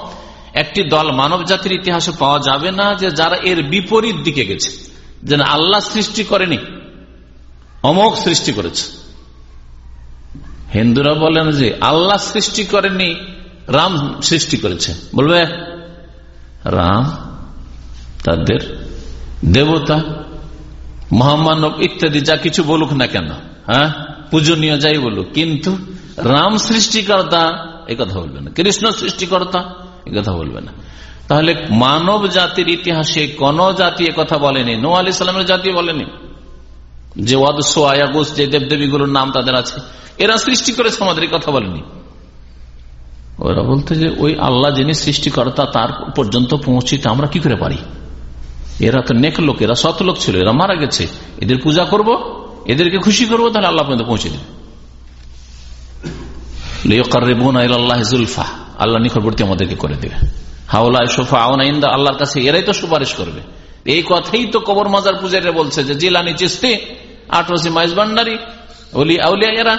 একটি দল মানব জাতির ইতিহাসে পাওয়া যাবে না যে যারা এর বিপরীত দিকে গেছে। যেন আল্লাহ সৃষ্টি করেনি অমোক সৃষ্টি করেছে। হিন্দুরা বলেন যে আল্লাহ সৃষ্টি করেনি রাম সৃষ্টি করেছে বলবে, রাম তাদের দেবতা, মহামানব ইত্যাদি যা কিছু বলুক না কেন হ্যাঁ? পূজনীয় যাই বলুক, কিন্তু রাম সৃষ্টিকর্তা কথা বলবে না। কৃষ্ণ সৃষ্টিকর্তা কথা বলবে না। তাহলে মানব জাতির ইতিহাসে কোন জাতি কথা বলেনি? নো আলি সালামের জাতি বলেনি? যে ওয়াদসোয়াগুস যে দেবদেবীগুলোর নাম তাদের আছে, এরা সৃষ্টি করেছে, আমাদের কথা বলেনি। ওরা বলতে যে, ওই আল্লাহ যিনি সৃষ্টিকর্তা, তার পর্যন্ত পৌঁছিতে আমরা কি করে পারি? এরা তো নেক লোক, এরা সৎ লোক ছিল, এরা মারা গেছে। এদের পূজা করব, এদেরকে খুশি করব, তাহলে আল্লাহ পর্যন্ত পৌঁছে দেবে। আল্লাহ নিকটবর্তী আমাদেরকে করে দেবে। হাওলা সোফা আওনা ইন্দা, আল্লাহর কাছে এরাই তো সুপারিশ করবে। এই কথাই তো কবর মাজার পূজারে বলছে যে, জিলানি চিস্তি, আটরসি মাইজ ভান্ডারি অলি আউলিয়া এরা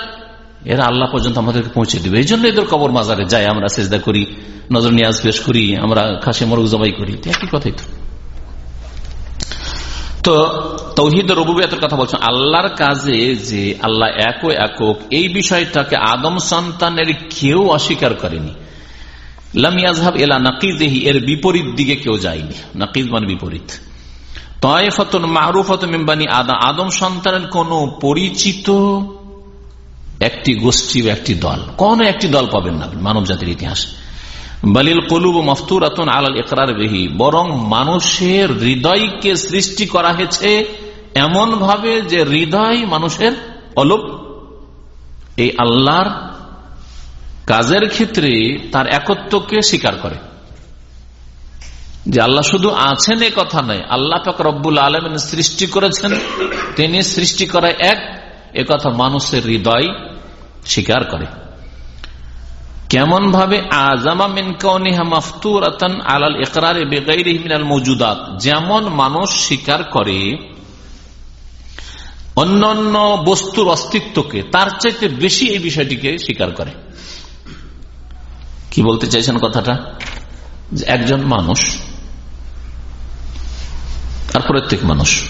এরা আল্লাহ পর্যন্ত আমাদেরকে পৌঁছে দিবে। এই জন্য এদের কবর মাজারে যাই, আমরা চেষ্টা করি, নজর নিয়াজ পেশ করি, আমরা খাসি মরুক জবাই করি। একই কথাই তো। তো তৌহিদ রবুবিয়াতের কথা বলছেন, আল্লাহর কাজে যে আল্লাহ এক একক, এই বিষয়টাকে আদম সন্তানের কেউ অস্বীকার করেনি। লামিয়াজহাব এলা নাকিদেহি, এর বিপরীত দিকে কেউ যায়নি। নাকিদ মানে বিপরীত। তয়ফতন মারুফত মেম্বানি আদম আদম সন্তানের কোন পরিচিত একটি গোষ্ঠী একটি দল। কোন একটি দল পাবেন না মানব জাতির ইতিহাস। বালিল কলুব মফতুরাতন আলাল একরার বেহি, বরং মানুষের হৃদয়কে সৃষ্টি করা হয়েছে এমন ভাবে যে হৃদয় মানুষের অলোপ। এই আল্লাহর কাজের ক্ষেত্রে তার একত্বকে স্বীকার করে। যে আল্লাহ শুধু আছেন এ কথা নয়, আল্লাহ পাক রব্বুল আলমেন সৃষ্টি করেছেন, তিনি সৃষ্টি করা এক কথা মানুষের হৃদয় স্বীকার করে। কেমন ভাবে মজুদাত। যেমন মানুষ স্বীকার করে অন্যান্য বস্তুর অস্তিত্বকে, তার চাইতে বেশি এই বিষয়টিকে স্বীকার করে। কি বলতে চাইছেন কথাটা? একজন মানুষ, আর প্রত্যেক মানুষ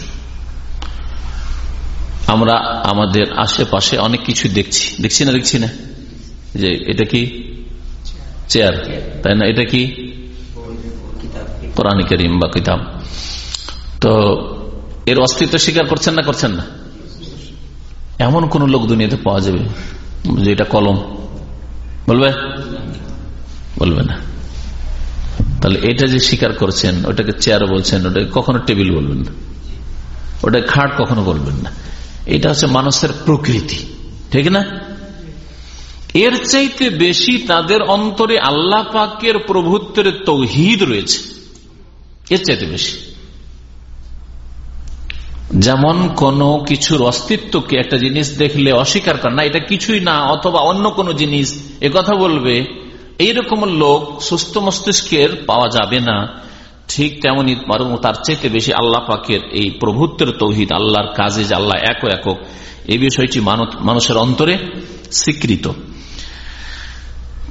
আমরা আমাদের আশেপাশে অনেক কিছু দেখছি। দেখছি না দেখছি না? যে এটা কি? চেয়ার। তাই না? এটা কি? কোরআন করিম বা কিতাব। তো এর অস্তিত্ব স্বীকার করছেন না করছেন না? এমন কোন লোক দুনিয়াতে পাওয়া যাবে যে এটা কলম। বলবে? বলবে না। তাহলে এটা যে স্বীকার করছেন, ওটাকে চেয়ার বলছেন, ওটাকে কখনো টেবিল বলবেন না। ওটা খাট কখনো বলবেন না। এটা হচ্ছে মানুষের প্রকৃতি, ঠিক না? এর চাইতে বেশি তাদের অন্তরে আল্লাহ পাকের প্রভুত্বের তৌহিদ রয়েছে, এর চাইতে বেশি। যেমন কোন কিছুর অস্তিত্বকে একটা জিনিস দেখলে অস্বীকার করে, না, এটা কিছুই না, অথবা অন্য কোন জিনিস কথা বলবে, এইরকম লোক সুস্থ মস্তিষ্কের পাওয়া যাবে না। ঠিক তেমনই তার চেয়ে বেশি আল্লাহ পাকের এই প্রভুত্বের তৌহিদ, আল্লাহর কাজে যে আল্লাহ এক একক, এই বিষয়টি মানুষের অন্তরে স্বীকৃত।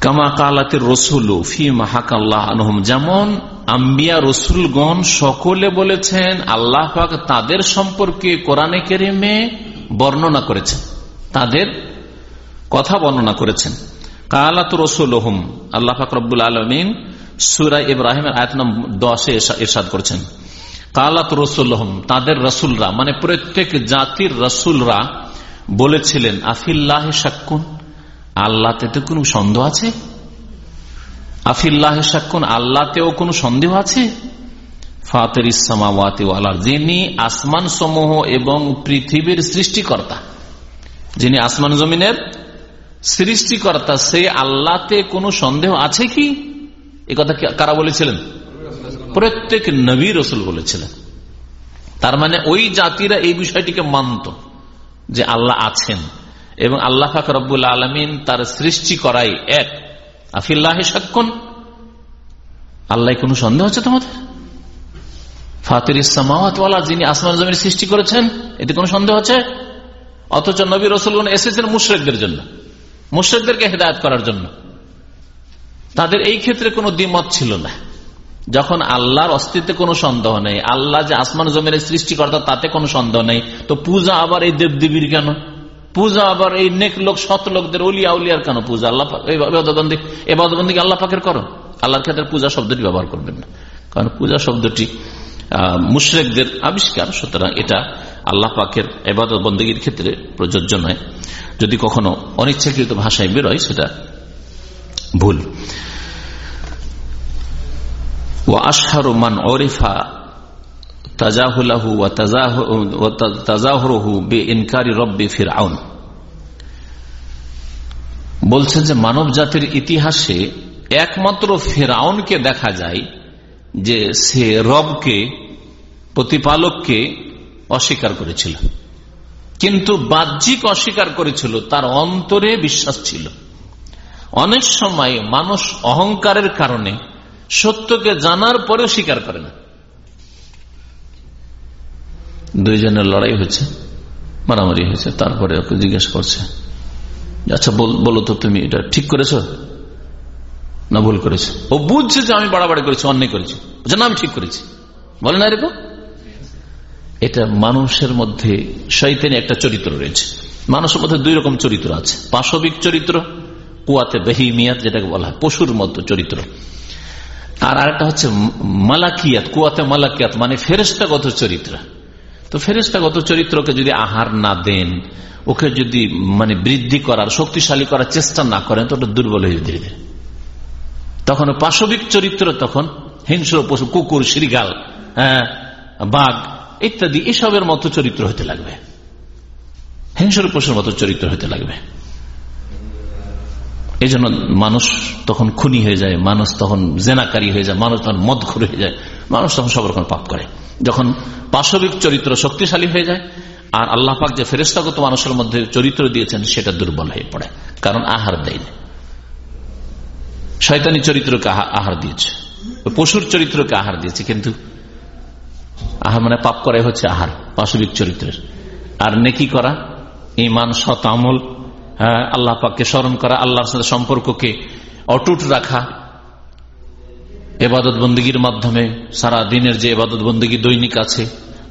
কামা কালাতের রসুল ফি মাহাকাল্লাহ আনহম, যেমন আম্বিয়া রসুলগণ সকলে বলেছেন, আল্লাহ তাদের সম্পর্কে কোরআনে কেরিমে বর্ণনা করেছেন, তাদের কথা বর্ণনা করেছেন। কালাত রসুল আল্লাহ পাক রব্বুল আলমিন সুরা ইব্রাহিমের আয়াত নাম দশে ইরশাদ করছেন। কালাত রসুল তাদের রসুলরা মানে প্রত্যেক জাতির রসুলরা বলেছিলেন, আফিল্লাহ সাক্ষুন আল্লাহতে কোনো সন্দেহ আছে? আফিল্লাহ সাক্ষুন আল্লাহতেও কোনো সন্দেহ আছে? ফাতের ইসামাওয়াতে যিনি আসমান সমূহ এবং পৃথিবীর সৃষ্টিকর্তা, যিনি আসমান জমিনের সৃষ্টিকর্তা, সেই আল্লাহতে কোনো সন্দেহ আছে কি? এ কথা কারা বলেছিলেন? প্রত্যেক নবী রসুল বলেছিলেন। তার মানে ওই জাতিরা এই বিষয়টিকে মানত যে আল্লাহ আছেন এবং আল্লাহ ফাক রব্বুল আলমিন তার সৃষ্টি করাই এক। আফিল্লাহ আল্লাহ কোন সন্দেহ হচ্ছে তোমাদের? ফাতির ইসলামাওয়ালা যিনি আসমান জমির সৃষ্টি করেছেন, এতে কোন সন্দেহ হচ্ছে? অথচ নবী রসুল এসেছেন মুশ্রেকদের জন্য। মুশ্রেকদেরকে হেদায়ত করার জন্য। তাদের এই ক্ষেত্রে কোনো দ্বিমত ছিল না। যখন আল্লাহর অস্তিত্বে কোনো সন্দেহ নেই, আল্লাহ যে আসমান জমির সৃষ্টিকর্তা, তাতে কোনো সন্দেহ নেই, তো পূজা আবার এই দেবদেবীর কেন? পূজা আবার এই নেক লোক শত লোকদের অলিয়া উলিয়ার কেন পূজা? আল্লাহ এবাদবন্দি আল্লাহ পাকের করো। আল্লাহর ক্ষেত্রে পূজা শব্দটি ব্যবহার করবেন না। কারণ পূজা শব্দটি মুশরেকদের আবিষ্কার, সুতরাং এটা আল্লাহ পাকের এবাদত বন্দীর ক্ষেত্রে প্রযোজ্য নয়। যদি কখনো অনিচ্ছাকৃত ভাষায় বেরোয়, সেটা ভুল। ও আশারু মান ফির বলছেন যে মানব জাতির ইতিহাসে একমাত্র ফেরাউনকে দেখা যায় যে সে রবকে, প্রতিপালককে অস্বীকার করেছিল। কিন্তু বাহ্যিক অস্বীকার করেছিল, তার অন্তরে বিশ্বাস ছিল। অনেক সময় মানুষ অহংকারের কারণে সত্যকে জানার পরেও স্বীকার করে না। দুইজনের লড়াই হয়েছে, মারামারি হয়েছে, তারপরে ওকে জিজ্ঞেস করছে আচ্ছা বলো তো তুমি এটা ঠিক করেছ না ভুল করেছে? ও বুঝছে যে আমি বাড়াবাড়ি করেছি, অন্যায় করেছি। না, আমি ঠিক করেছি। বলে না এরকম? এটা মানুষের মধ্যে শৈতানি একটা চরিত্র রয়েছে। মানুষের মধ্যে দুই রকম চরিত্র আছে, পাশবিক চরিত্র কুয়াতে বেহিমিয়াত যেটাকে বলা হয়, পশুর মতো চরিত্র। আর আরেকটা হচ্ছে মালাকিয়াত, কুয়াতে মালাকিয়াত মানে ফেরেস্তাগত চরিত্র। তো ফেরেস্তাগত চরিত্রকে যদি আহার না দেন, ওকে যদি মানে বৃদ্ধি করার, শক্তিশালী করার চেষ্টা না করেন, তো ওটা দুর্বল হয়ে ধীরে ধীরে। তখন পাশবিক চরিত্র তখন, হিংস্র পশু, কুকুর শ্রীগাল হ্যাঁ বাঘ ইত্যাদি, এসবের মতো চরিত্র হতে লাগবে। হিংস্র পশুর মতো চরিত্র হতে লাগবে। এই জন্য মানুষ তখন খুনি হয়ে যায়, মানুষ তখন জেনাকারী হয়ে যায়, মানুষ তখন মদ হয়ে যায়, মানুষ তখন সব রকম পাপ করে। যখন পাশবিক চরিত্র শক্তিশালী হয়ে যায়, আর আল্লাহ পাক যে ফেরেস্তাগত মানুষের মধ্যে চরিত্র দিয়েছেন, সেটা দুর্বল হয়ে পড়ে, কারণ আহার দেয় শয়তানি চরিত্রকে আহার দিয়েছে, পশুর চরিত্রকে আহার দিয়েছে, কিন্তু আহার মানে পাপ করাই হচ্ছে আহার, পাশবিক চরিত্রের। আর নেকি করা, ইমান সত আমল আল্লাহ পাককে স্মরণ করা, আল্লাহর সাথে সম্পর্ককে অটুট রাখা। এবাদত বন্দীগীর মাধ্যমে সারা দিনের যে এবাদত বন্দীগী দৈনিক আছে,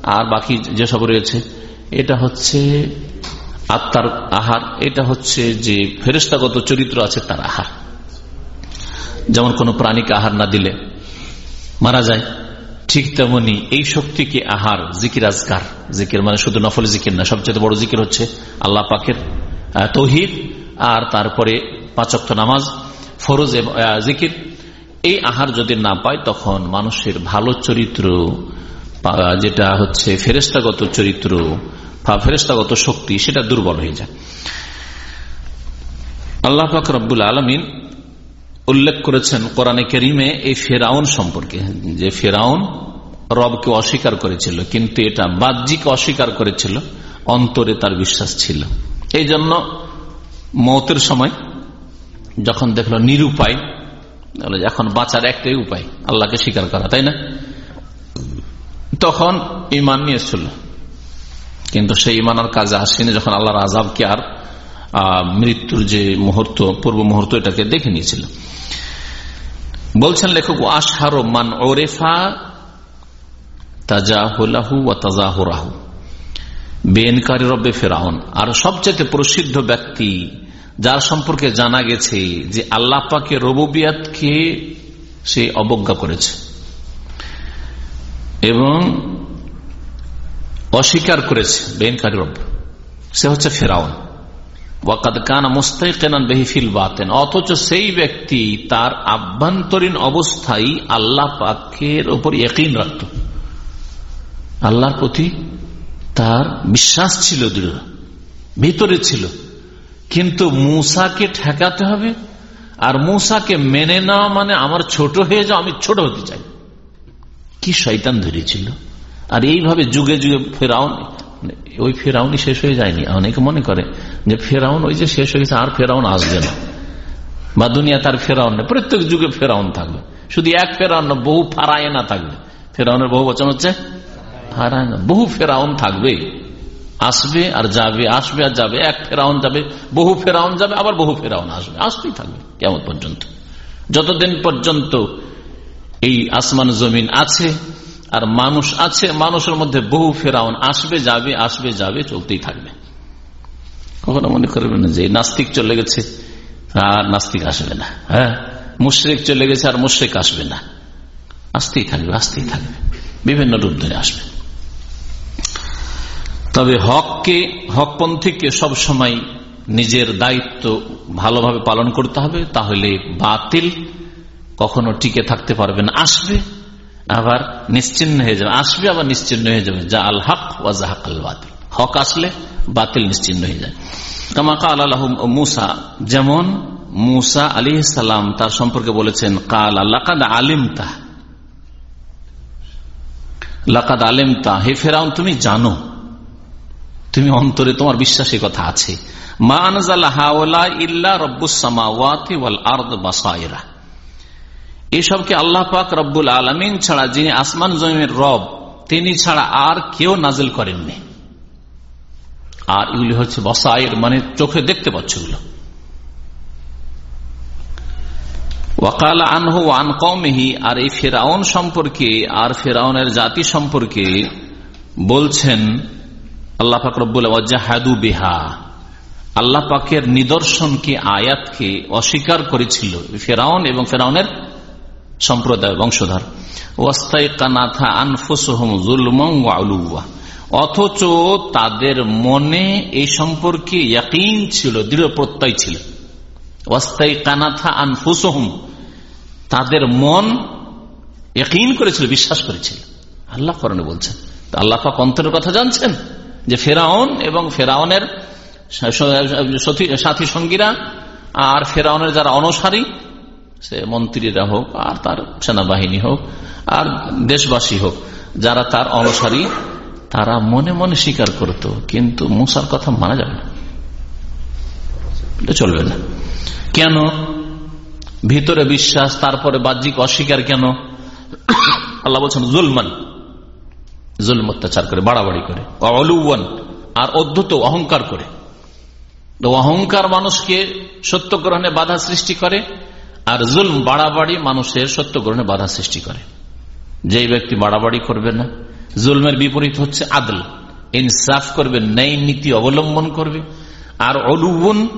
আর বাকি যেসব রয়েছে, এটা হচ্ছে আত্মার আহার, এটা হচ্ছে যে ফেরিস্তাগত চরিত্র আছে তার আহার। যেমন কোন প্রাণীকে আহার না দিলে মারা যায়, ঠিক তেমনি এই শক্তিকে আহার, জিকির আজকার। জিকির মানে শুধু নফল জিকির না, সবচেয়ে বড় জিকির হচ্ছে আল্লাহ পাকের তৌহিদ আর তারপরে পাঁচক্ত নামাজ, ফরোজ জিকির। এই আহার যদি না পায়, তখন মানুষের ভালো চরিত্র যেটা হচ্ছে ফেরেস্তাগত চরিত্র ফেরেস্তাগত শক্তি, সেটা দুর্বল হয়ে যায়। আল্লাহ পাক রব্বুল আলমিন উল্লেখ করেছেন কোরআনে কেরিমে এই ফেরাউন সম্পর্কে, যে ফেরাউন রবকে অস্বীকার করেছিল, কিন্তু এটা বাহ্যিক অস্বীকার করেছিল, অন্তরে তার বিশ্বাস ছিল। এই জন্য মতের সময় যখন দেখল নিরুপায় এখন বাঁচার একটাই উপায়, আল্লাহকে স্বীকার করা, তাই না? তখন ইমান নিয়ে এসছিল। কিন্তু সেই ইমান আর কাজে আসেনি যখন আল্লাহর আজাবকে আর মৃত্যুর যে মুহূর্ত, পূর্ব মুহূর্ত এটাকে দেখে নিয়েছিল। বলছেন লেখক আশার মান ওরেফা তাজাহুলাহু ও তাজাহুরাহু। বেনকারী রব্বে ফেরাউন। আর সবচেয়ে প্রসিদ্ধ ব্যক্তি যার সম্পর্কে জানা গেছে যে আল্লাহ পাকে রবুবিয়াতকে সে অবজ্ঞা করেছে এবং অস্বীকার করেছে বেনকারী রব। সে হচ্ছে ফেরাউন। ওয়াকাদ কানা মুস্তাইকেনান বেহিফিল বাতেন। অথচ সেই ব্যক্তি তার আভ্যন্তরীণ অবস্থায় আল্লাহ পাকের ওপর একইন রাখত। আল্লাহর প্রতি তার বিশ্বাস ছিল দৃঢ়, ভিতরে ছিল। কিন্তু মূসাকে ঠেকাতে হবে আর মূসাকে মেনে নেওয়া মানে আমার ছোট হয়ে যাও, আমি ছোট হতে চাই। কি শৈতান ধরেছিল? আর এইভাবে যুগে যুগে ফেরাউন, ওই ফেরাউনই শেষ হয়ে যায়নি। অনেকে মনে করে যে ফেরাউন ওই যে শেষ হয়ে গেছে, আর ফেরাউন আসবে না। বা দুনিয়া তার ফেরাউন নেই, প্রত্যেক যুগে ফেরাউন থাকবে। শুধু এক ফেরাউন না, বহু ফারায়না থাকবে। ফেরাউনের বহু বচন হচ্ছে বহু ফেরাউন থাকবে। আসবে আর যাবে, আসবে আর যাবে। এক ফেরাউন যাবে, বহু ফেরাউন যাবে, আবার বহু ফেরাউন আসবে। আসতেই থাকবে কেমন পর্যন্ত। যতদিন পর্যন্ত এই আসমান জমিন আছে আর মানুষ আছে, মানুষের মধ্যে বহু ফেরাউন আসবে, যাবে আসবে, যাবে, চলতেই থাকবে। কখনো মনে করবেন যে নাস্তিক চলে গেছে আর নাস্তিক আসবে না। হ্যাঁ? মুশ্রিক চলে গেছে আর মুশ্রিক আসবে না। আসতেই থাকবে আসতেই থাকবে। বিভিন্ন রূপ ধরে আসবে। তবে হককে, হকপন্থীকে সবসময় নিজের দায়িত্ব ভালোভাবে পালন করতে হবে, তাহলে বাতিল কখনো টিকে থাকতে পারবে না। আসবে, আবার নিশ্চিন্ন হয়ে যাবে। আসবে, আবার নিশ্চিন্ন হয়ে যাবে। যা আল হক ওয়াজাহাক আল বাতিল। হক আসলে বাতিল নিশ্চিন্ন হয়ে যায়। কামাকা আল্লাহ মুসা, যেমন মুসা আলী সালাম তার সম্পর্কে বলেছেন, কাল আল্লাহ আলিম তাহ লাকাদ আলেম তা হে ফেরাউন, তুমি জানো। তুমি অন্তরে তোমার বিশ্বাসী কথা আছে। ইল্লা এসবকে আল্লাহ পাক রব্বুল আলমিন ছাড়া যিনি আসমান জমির রব, তিনি ছাড়া আর কেউ নাজিল করেননি। আর এগুলি হচ্ছে বসায়ের মানে চোখে দেখতে পাচ্ছ এগুলো। ওয়াকাল আনহু আন কৌমেহি আর এই ফেরাউন সম্পর্কে, আর ফেরাউনের জাতি সম্পর্কে বলছেন আল্লাহ পাক রব্বুল বিহা। আল্লাহ পাকের নিদর্শনকে, আয়াতকে অস্বীকার করেছিল ফেরাউন এবং ফেরাউনের সম্প্রদায়, বংশধর। অথচ তাদের মনে এই সম্পর্কে ইয়াকিন ছিল, দৃঢ় প্রত্যয় ছিল। কানাথা আনফুসহম তাদের মন একইন করেছিল, বিশ্বাস করেছিল। আল্লাহ করণে বলছেন। আল্লাহ পাক অন্তরের কথা জানছেন? যে ফেরাউন এবং ফেরাউনের সাথী সঙ্গীরা আর ফেরাউনের যারা অনসারী, সে মন্ত্রীরা হোক আর তার সেনাবাহিনী হোক আর দেশবাসী হোক, যারা তার অনুসারী, তারা মনে মনে স্বীকার করত, কিন্তু মুসার কথা মানা যাবে না। চলবে না। কেন? ভিতরে বিশ্বাস, তারপরে বাহ্যিক অস্বীকার কেন? আল্লাহ বলছেন, জুলমান। জুলম অত্যাচার করে বাড়াবাড়ি করে। অলুয়ান আর অদ্ভুত অহংকার করে। অহংকার মানুষকে সত্য গ্রহণে বাধা সৃষ্টি করে আর জুলম বাড়াবাড়ি মানুষের সত্য গ্রহণে বাধা সৃষ্টি করে। যেই ব্যক্তি বাড়াবাড়ি করবে না জুলমের বিপরীত হচ্ছে আদল। ইনসাফ করবে ন্যায় নীতি অবলম্বন করবে। আর অলুবন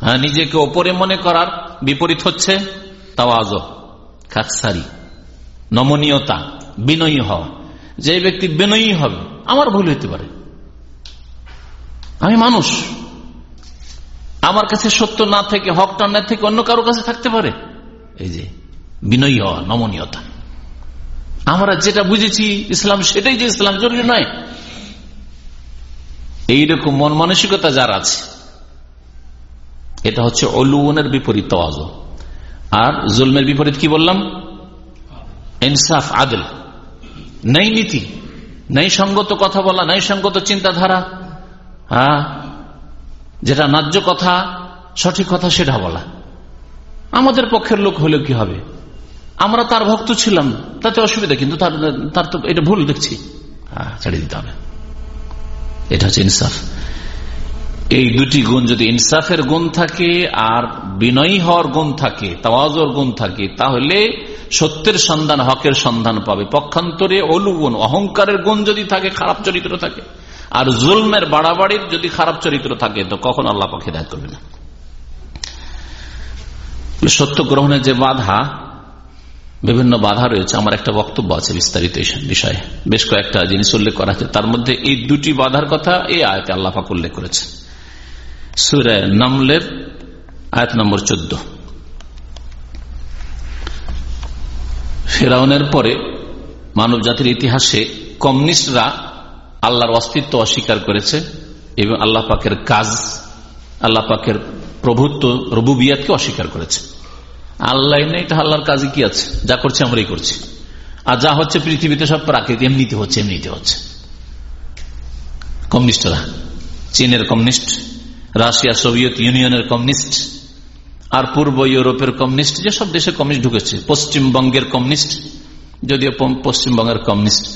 হ্যাঁ, নিজেকে ওপরে মনে করার বিপরীত হচ্ছে তাওয়াজ খাকসারি নমনীয়তা বিনয়ী হওয়া। যে ব্যক্তি বিনয়ী হবে, আমার ভুল হইতে পারে। আমি মানুষ। আমার কাছে সত্য না থেকে, হকটা না থেকে অন্য কারও কাছে থাকতে পারে? এই যে, বিনয়ী হওয়া, নমনীয়তা। আমরা যেটা বুঝেছি, ইসলাম সেটাই যে ইসলাম জরুরি নয়। এইরকম মন মানসিকতা যার আছে, এটা হচ্ছে অলুবনের বিপরীত আওয়াজ আর জুলমের বিপরীত কি বললাম? ইনসাফ, আদল। নেই নীতি, নেই সঙ্গত কথা বলা, নেই সঙ্গত চিন্তাধারা হ্যাঁ? যেটা ন্যায্য কথা, সঠিক কথা সেটা বলা। আমাদের পক্ষের লোক হলেও কি হবে? আমরা তার ভক্ত ছিলাম, তাতে অসুবিধা, কিন্তু তার তার তো এটা ভুল দেখছি। হ্যাঁ ছেড়ে দিতে হবে। এটা হচ্ছে ইনসাফ এই দুটি গুণ যদি ইনসাফের গুণ থাকে আর বিনয়ী হওয়ার গুণ থাকে, তাওয়াজর গুণ থাকে, তাহলে সত্যের সন্ধান, হকের সন্ধান পাবে। পক্ষান্তরে অলুগুণ অহংকারের গুণ যদি থাকে, খারাপ চরিত্র থাকে। আর জুলমের বাড়াবাড়ির যদি খারাপ চরিত্র থাকে, তো কখন আল্লাহ পক্ষে দায় করবে না। সত্য গ্রহণের যে বাধা, বিভিন্ন বাধা রয়েছে। আমার একটা বক্তব্য আছে বিস্তারিত বিষয়ে। বেশ কয়েকটা জিনিস উল্লেখ করা হয়েছে তার মধ্যে এই দুটি বাধার কথা এই আয়তে আল্লাহাক উল্লেখ করেছে সুরায় নামলের আয়াত নম্বর চোদ্দ। ফেরাউনের পরে মানব জাতির ইতিহাসে কমিউনিস্টরা আল্লাহর অস্তিত্ব অস্বীকার করেছে এবং আল্লাহ পাকের কাজ, আল্লাহ পাকের প্রভুত্ব, রবুবিয়াতকে অস্বীকার করেছে। আল্লাহ নেই এটা আল্লাহর কাজে কি আছে? যা করছে আমরাই করছি। আর যা হচ্ছে পৃথিবীতে সব প্রাকৃতিক এমনিতে হচ্ছে এমনিতে হচ্ছে। কমিউনিস্টরা, চীনের কমিউনিস্ট রাশিয়া, সোভিয়েত ইউনিয়নের কমিউনিস্ট, আর পূর্ব ইউরোপের কমিউনিস্ট, যেসব দেশে কমিউনিস্ট ঢুকেছে, পশ্চিমবঙ্গের কমিউনিস্ট, যদিও পশ্চিমবঙ্গের কমিউনিস্ট,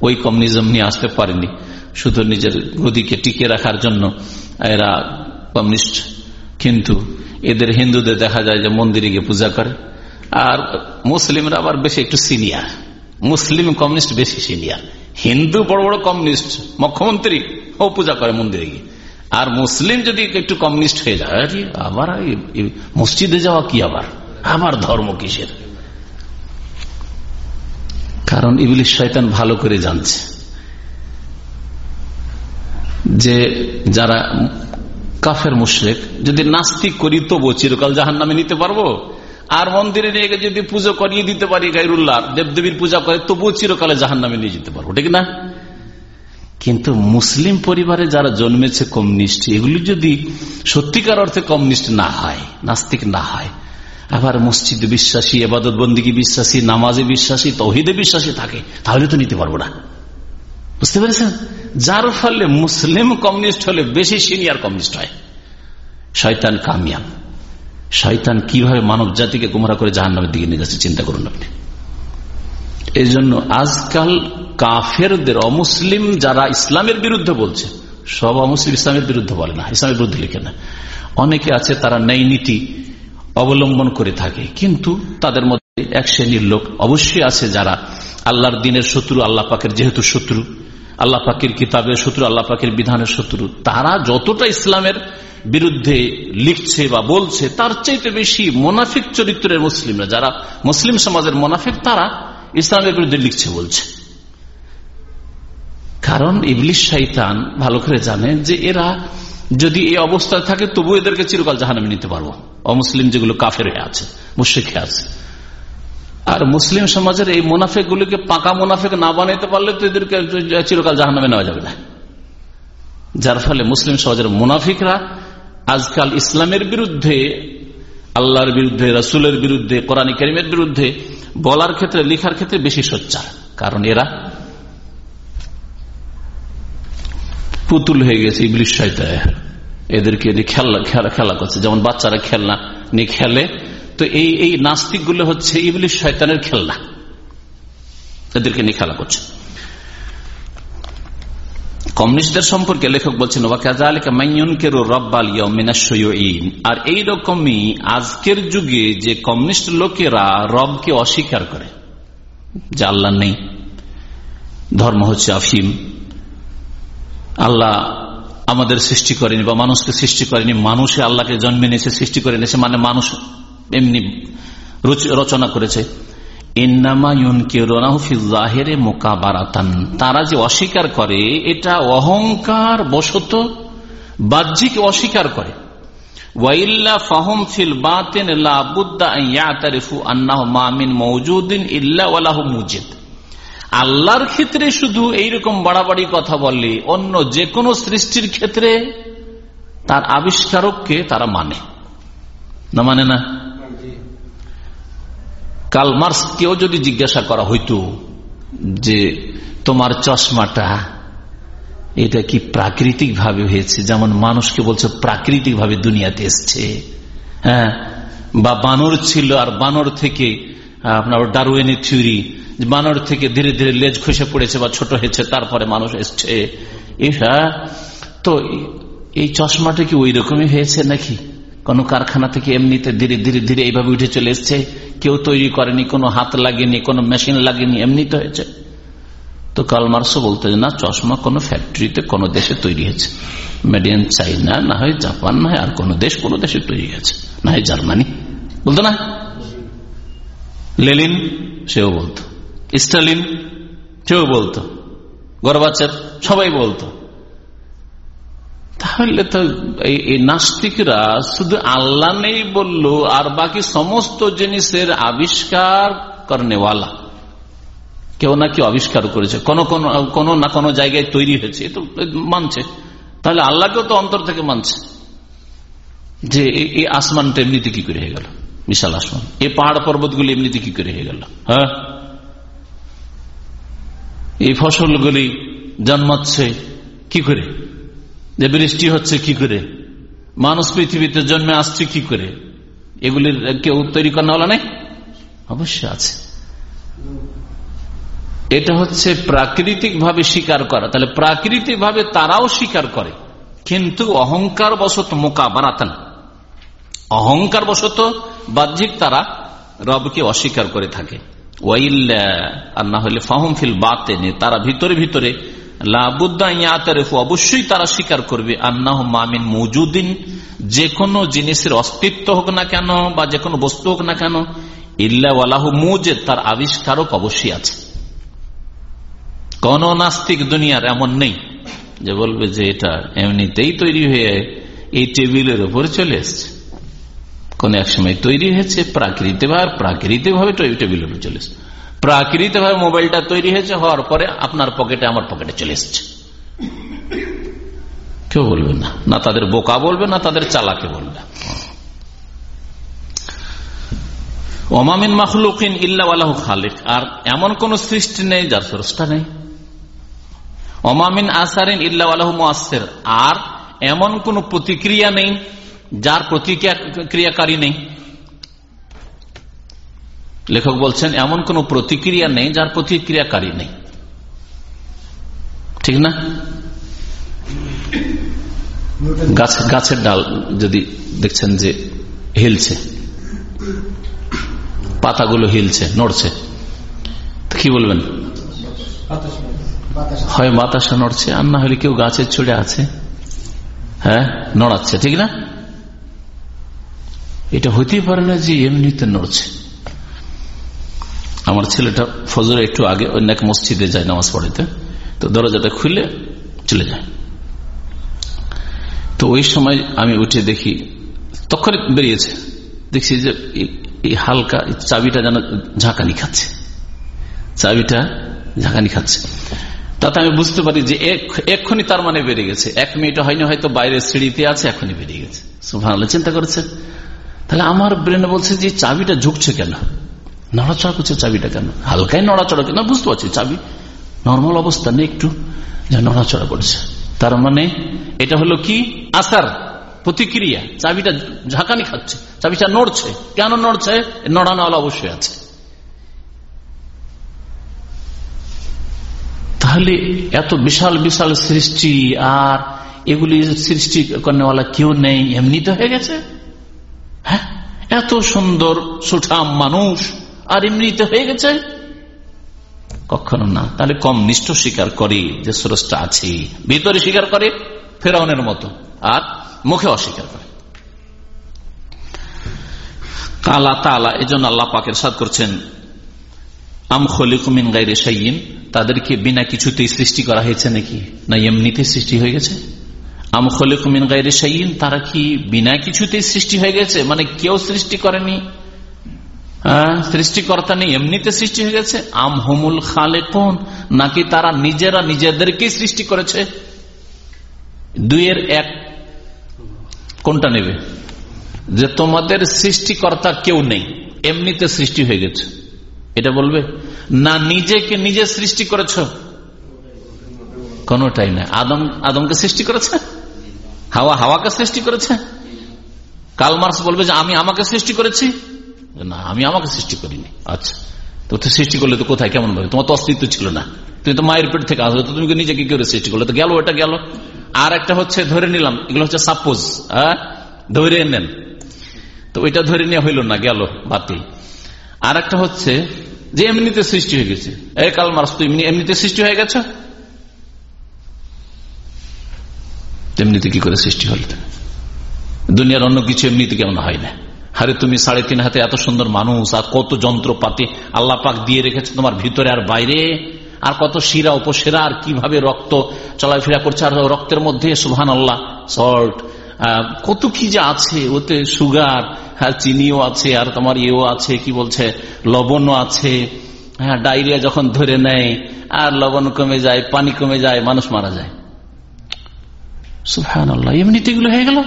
ওই কমিউনিজম নিয়ে আসতে পারেনি। শুধু নিজের গদিকে টিকে রাখার জন্য এরা কমিউনিস্ট। কিন্তু এদের হিন্দুদের দেখা যায় যে মন্দিরে গিয়ে পূজা করে, আর মুসলিমরা আবার বেশি একটু সিনিয়র। মুসলিম কমিউনিস্ট বেশি সিনিয়র। হিন্দু বড় বড় কমিউনিস্ট, মুখ্যমন্ত্রী, ও পূজা করে মন্দিরে গিয়ে। আর মুসলিম যদি একটু কমিউনিস্ট হয়ে যায় আবার মসজিদে যাওয়া কি আবার? আবার ধর্ম কিসের? কারণ ইবলিশ শয়তান ভালো করে জানছে যে যারা কাফের মুশ্রেক, যদি নাস্তিক করি তবু চিরকাল জাহান নামে নিতে পারব। আর মন্দিরে নিয়ে যদি পুজো করিয়ে দিতে পারি গাইরুল্লাহ দেবদেবীর পূজা করে, তবুও চিরকালে জাহান নামে নিয়ে যেতে পারব, ঠিক না? কিন্তু মুসলিম পরিবারে যারা জন্মেছে কমিউনিস্ট এগুলি যদি সত্যিকার অর্থে কমিউনিস্ট না হয়, নাস্তিক না হয়, আবার মসজিদে বিশ্বাসী, এবাদত বন্দিকে বিশ্বাসী, নামাজে বিশ্বাসী, তহিদে বিশ্বাসী থাকে, তাহলে তো নিতে পারব না। বুঝতে পেরেছেন? যার ফলে মুসলিম কমিউনিস্ট হলে বেশি সিনিয়র কমিউনিস্ট হয়। শয়তান কামিয়াম শয়তান কীভাবে মানব জাতিকে গুমরা করে জাহান্নামের দিকে নিয়ে যাচ্ছে, চিন্তা করুন আপনি। এই জন্য আজকাল কাফেরদের, অমুসলিম যারা ইসলামের বিরুদ্ধে বলছে, সব অমুসলিম ইসলামের বিরুদ্ধে বলে না, ইসলামের বিরুদ্ধে লিখে না। অনেকে আছে তারা ন্যায় নীতি অবলম্বন করে থাকে, কিন্তু তাদের মধ্যে এক শ্রেণির লোক অবশ্যই আছে যারা আল্লাহর দিনের শত্রু, আল্লাহ পাকের যেহেতু শত্রু, আল্লাহ পাকের কিতাবের শত্রু, আল্লাহ পাকের বিধানের শত্রু, তারা যতটা ইসলামের বিরুদ্ধে লিখছে বা বলছে, তার চাইতে বেশি মোনাফিক চরিত্রের মুসলিমরা, যারা মুসলিম সমাজের মোনাফিক, তারা ইসলামের বিরুদ্ধে লিখছে, বলছে। কারণ ইবলিশ শৈতান ভালো করে জানে যে এরা যদি এই অবস্থায় থাকে, তবু এদেরকে চিরকাল জাহানামে নিতে পারব। অমুসলিম যেগুলো কাফের হয়ে আছে, মুশ্রিক আছে। আর মুসলিম সমাজের এই মুনাফেক গুলিকে পাকা মুনাফেক না বানাইতে পারলে তো এদেরকে চিরকাল জাহানামে নেওয়া যাবে না। যার ফলে মুসলিম সমাজের মুনাফিকরা আজকাল ইসলামের বিরুদ্ধে, আল্লাহর বিরুদ্ধে, রসুলের বিরুদ্ধে, কোরআন করিমের বিরুদ্ধে বলার ক্ষেত্রে, লিখার ক্ষেত্রে বেশি সোচ্চার, কারণ এরা পুতুল হয়ে গেছে ইংলিশ শয়তায় এদেরকে খেলা খেলা করছে। যেমন বাচ্চারা খেলনা নিয়ে খেলে, তো এই এই নাস্তিকগুলো হচ্ছে ইংলিশ শয়তানের খেলনা। এদেরকে নিয়ে খেলা করছে। কমিউনিস্টদের সম্পর্কে লেখক বলছেন আর এই রকমই আজকের যুগে যে কমিউনিস্ট লোকেরা রবকে অস্বীকার করে আল্লাহ নেই, ধর্ম হচ্ছে আফিম আল্লাহ আমাদের সৃষ্টি করেনি বা মানুষকে সৃষ্টি করেনি, মানুষে আল্লাহকে জন্মে নিয়েছে, সৃষ্টি করে নিয়েছে মানে মানুষ এমনি রচনা করেছে। তারা যে অস্বীকার করে, এটা অহংকার বশত বাহ্যিক অস্বীকার করে। আল্লাহর ক্ষেত্রে শুধু এইরকম বাড়াবাড়ি কথা বললে অন্য যে কোনো সৃষ্টির ক্ষেত্রে তার আবিষ্কারককে তারা মানে। না মানে না? কাল কেউ যদি জিজ্ঞাসা করা হইতো যে তোমার চশমাটা, এটা কি প্রাকৃতিক ভাবে হয়েছে? যেমন মানুষকে বলছে প্রাকৃতিক ভাবে দুনিয়াতে এসছে। হ্যাঁ? বা বানর ছিল আর বানর থেকে, আপনার ডারুয়েনি থিওরি বানর থেকে ধীরে ধীরে লেজ খসে পড়েছে বা ছোট হয়েছে, তারপরে মানুষ এসছে। এটা তো এই চশমাটা কি ওই রকমই হয়েছে নাকি? কোন কারখানা থেকে এমনিতে ধীরে ধীরে ধীরে এইভাবে উঠে চলে এসছে। কেউ তৈরি করেনি, কোনো হাত লাগেনি, কোনো মেশিন লাগেনি, এমনিতে হয়েছে। তো কালমার্সও বলতে না, চশমা কোনো ফ্যাক্টরিতে কোনো দেশে তৈরি হয়েছে। মেড ইন চাইনা, না হয় জাপান, না হয় আর কোন দেশ, কোনো দেশে তৈরি হয়েছে, না হয় জার্মানি। বলতো না? লেলিন, সেও বলতো। স্টালিন, সেও বলতো। গর্বাচের, সবাই বলতো। তাহলে তো এই নাস্তিকরা শুধু আল্লাহ নেই বলল, আর বাকি সমস্ত জিনিসের আবিষ্কার করেনেওয়ালা। কেউ না কেউ আবিষ্কার করেছে। কোন কোন না কোন জায়গায় তৈরি হয়েছে। তো মানছে। তাহলে আল্লাহকেও তো অন্তর থেকে মানছে। যে এই আসমানটা এমনিতে কি করে হয়ে গেল? বিশাল আসমান। এই পাহাড় পর্বতগুলি এমনিতে কি করে হয়ে গেল? হ্যাঁ? এই ফসলগুলি জন্মাচ্ছে কি করে? যে বৃষ্টি হচ্ছে কি করে? মানুষ পৃথিবীতে জন্মে আসছে কি করে? এগুলির কেউ তৈরি করানো নেই? অবশ্যই আছে। এটা হচ্ছে প্রাকৃতিক ভাবে স্বীকার করা। তাহলে প্রাকৃতিক ভাবে তারাও স্বীকার করে। কিন্তু অহংকার বশত মোকাবারাতান। অহংকার বশত বাহ্যিক তারা রবকে অস্বীকার করে থাকে। আর না হলে ফাহম ফিল বাতে তারা ভিতরে ভিতরে অবশ্যই তারা স্বীকার করবে আন্নাহ মামিন যে কোনো জিনিসের অস্তিত্ব হোক না কেন বা যে কোনো বস্তু হোক না কেন ইল্লাহ মুজেদ, তার আবিষ্কারক অবশ্যই আছে। কোন নাস্তিক দুনিয়ার এমন নেই যে বলবে যে এটা এমনিতেই তৈরি হয়ে এই টেবিলের উপরে চলে এসছে। কোন এক সময় তৈরি হয়েছে, প্রাকৃতিক ভাবে প্রাকৃতিক ভাবে টেবিলের উপরে চলে এসছে। প্রাকৃতিক ভাবে মোবাইলটা তৈরি হয়েছে, হওয়ার পরে আপনার পকেটে, আমার পকেটে চলে এসছে। কেউ বলবে না। না তাদের বোকা বলবে, না তাদের চালাকে বলবে। ওমামিন মাহলুকিন ইল্লাহ খালিক। আর এমন কোন সৃষ্টি নেই যার স্রষ্টা নেই। অমামিন আসারিন ইল্লাহ মুআসের আর এমন কোন প্রতিক্রিয়া নেই যার প্রতিক্রিয়াকারী নেই। লেখক বলছেন, এমন কোন প্রতিক্রিয়া নেই যার প্রতিক্রিয়াকারী নেই। ঠিক না? গাছের ডাল যদি দেখছেন যে হিলছে, পাতাগুলো হিলছে, নড়ছে কি বলবেন? হয় বাতাসা নড়ছে, আর না হলে কেউ গাছের ছুড়ে আছে হ্যাঁ নড়াচ্ছে, ঠিক না? এটা হইতেই পারে না যে এমনিতে নড়ছে। আমার ছেলেটা ফজর একটু আগে অন্য এক মসজিদে যায় নামাজ পড়িতে, তো দরজাটা খুলে চলে যায়। তো ওই সময় আমি উঠে দেখি তখন বেরিয়েছে। দেখছি যে এই হালকা চাবিটা যেন ঝাঁকানি খাচ্ছে। চাবিটা ঝাঁকানি খাচ্ছে। তাতে আমি বুঝতে পারি যে এক্ষুনি তার মানে বেড়ে গেছে। এক মিনিট হয়নি, হয়তো বাইরে সিঁড়িতে আছে এখনই বেরিয়ে গেছে। ভালো চিন্তা করেছে তাহলে আমার ব্রেনে বলছে যে চাবিটা ঝুঁকছে কেন? নড়াচড়া করছে চাবিটা কেন? হালকাই নড়াচড়া কেন বুঝতে পারছি, চাবি। নর্মাল অবস্থা নেই একটু? নড়াচড়া করছে। তার মানে এটা হলো কি? আসার প্রতিক্রিয়া। চাবিটা ঝাঁকানি খাচ্ছে, চাবিটা নড়ছে। কেন নড়ছে? নড়ানো অবশ্যই আছে। তাহলে এত বিশাল বিশাল সৃষ্টি আর এগুলি সৃষ্টি করেনা কেউ নেই এমনিতে হয়ে গেছে? হ্যাঁ? এত সুন্দর, সুঠাম মানুষ। আর এমনিতে হয়ে গেছে? কখনো না। তাহলে কম নিষ্ঠ স্বীকার করে যে স্রষ্টা আছে। ভিতরে স্বীকার করে ফেরাউনের মতো, আর মুখে অস্বীকার করে। কালা তালা, এই জন্য আল্লাহ পাকের সাদ করছেন, আম তাদেরকে বিনা কিছুতেই সৃষ্টি করা হয়েছে নাকি? না এমনিতে সৃষ্টি হয়ে গেছে? আম খলিকুমিন গাইরে সাইন তারা কি বিনা কিছুতেই সৃষ্টি হয়ে গেছে? মানে কেউ সৃষ্টি করেনি? সৃষ্টিকর্তা নেই, এমনিতে সৃষ্টি হয়ে গেছে। আম হোমুল খালে কোন নাকি তারা নিজেরা নিজেদেরকে সৃষ্টি করেছে? দুইয়ের এক, কোনটা নেবে? যে তোমাদের সৃষ্টিকর্তা কেউ নেই, এমনিতে সৃষ্টি হয়ে গেছে। এটা বলবে, না, নিজেকে নিজে সৃষ্টি করেছ? কোনটাই না। আদম, আদমকে সৃষ্টি করেছে? হাওয়া হাওয়াকে সৃষ্টি করেছে? কালমার্স বলবে যে, আমি আমাকে সৃষ্টি করেছি। না, আমি আমাকে সৃষ্টি করিনি। আচ্ছা তো সৃষ্টি করলে তো কোথায়? কেমন ভাবে? তোমার তো অস্তিত্ব ছিল না। তুমি তো মায়ের পেট থেকে আসলে তুমি নিজেকে কি করে সৃষ্টি করলে? তো গেল এটা গেল। আর একটা হচ্ছে ধরে নিলাম, এগুলো হচ্ছে সাপোজ হ্যাঁ? ধরে নেন। তো ওইটা ধরে নেওয়া হইল না, গেল, বাতিল। আর একটা হচ্ছে যে এমনিতে সৃষ্টি হয়ে গেছে। এই কাল মার্স তো এমনিতে সৃষ্টি হয়ে গেছে? এমনিতে কি করে সৃষ্টি হল? দুনিয়ার অন্য কিছু এমনিতে কেমন হয় না? হারে তুমি সাড়ে তিন হাতে এত সুন্দর মানুষ, আর কত যন্ত্রপাতি আল্লাহ পাক দিয়ে রেখেছে তোমার ভিতরে আর বাইরে? আর কত শিরা উপসেরা আর কীভাবে রক্ত চলাফেরা করছে? আর রক্তের মধ্যে সুহান আল্লাহ সল্ট কত কি যে আছে, ওতে সুগার হ্যাঁ চিনিও আছে, আর তোমার ইয়েও আছে, কি বলছে, লবণও আছে। হ্যাঁ ডায়রিয়া যখন ধরে নেয়, আর লবণ কমে যায়, পানি কমে যায়, মানুষ মারা যায়। সুহান আল্লাহ এমনিতে এগুলো হয়ে গেল?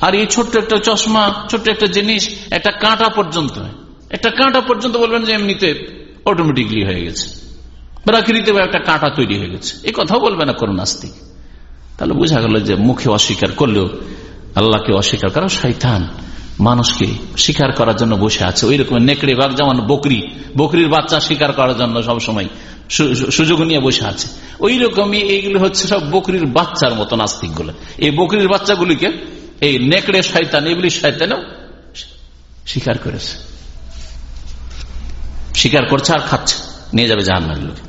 আর এই ছোট্ট একটা চশমা, ছোট্ট একটা জিনিস, একটা কাঁটা পর্যন্ত। একটা কাঁটা পর্যন্ত বলবেন যে এমনিতে অটোমেটিকলি হয়ে গেছে। প্রাকৃতিক একটা কাঁটা তৈরি হয়ে গেছে। এই কথাও বলবে না করুন নাস্তিক। তাহলে বোঝা গেল যে মুখে অস্বীকার করলেও আল্লাহকে অস্বীকার করা শৈতান মানুষকে শিকার করার জন্য বসে আছে। ওই রকম নেকড়ে বাঘ যেমন বকরি, বকরির বাচ্চা শিকার করার জন্য সবসময় সুযোগ নিয়ে বসে আছে। ওই রকমই এইগুলো হচ্ছে সব বকরির বাচ্চার মতো নাস্তিকগুলো এই বকরির বাচ্চাগুলিকে এই নেকড়ে শয়তান এগুলি শয়তানেও স্বীকার করেছে। স্বীকার করছে আর খাচ্ছে, নিয়ে যাবে জাহান্নাগুলোকে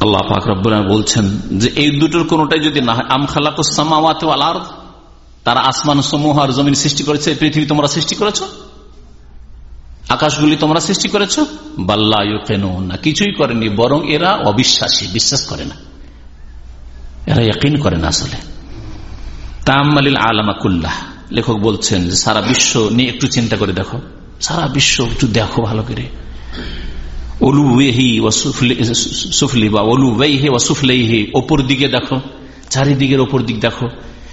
আল্লাহ পাক রব্বুল বলছেন যে, এই দুটোর কোনটাই যদি না হয়, আম খালাকুসামাওয়াত আলার তারা আসমান সমূহ আর জমিন সৃষ্টি করেছে পৃথিবী তোমরা সৃষ্টি করেছ? আকাশগুলি তোমরা সৃষ্টি করেছ? বাল্লা না কিছুই করেনি, বরং এরা অবিশ্বাসী, বিশ্বাস করে না। এরা ইকিন করে না আসলে। তামালিল আলামাকুল্লাহ লেখক বলছেন যে, সারা বিশ্ব নিয়ে একটু চিন্তা করে দেখো। সারা বিশ্ব একটু দেখো ভালো করে। সুফলি বা অলুহি বা সুফলেহি ওপর দিকে দেখো, চারিদিকের ওপর দিক দেখো,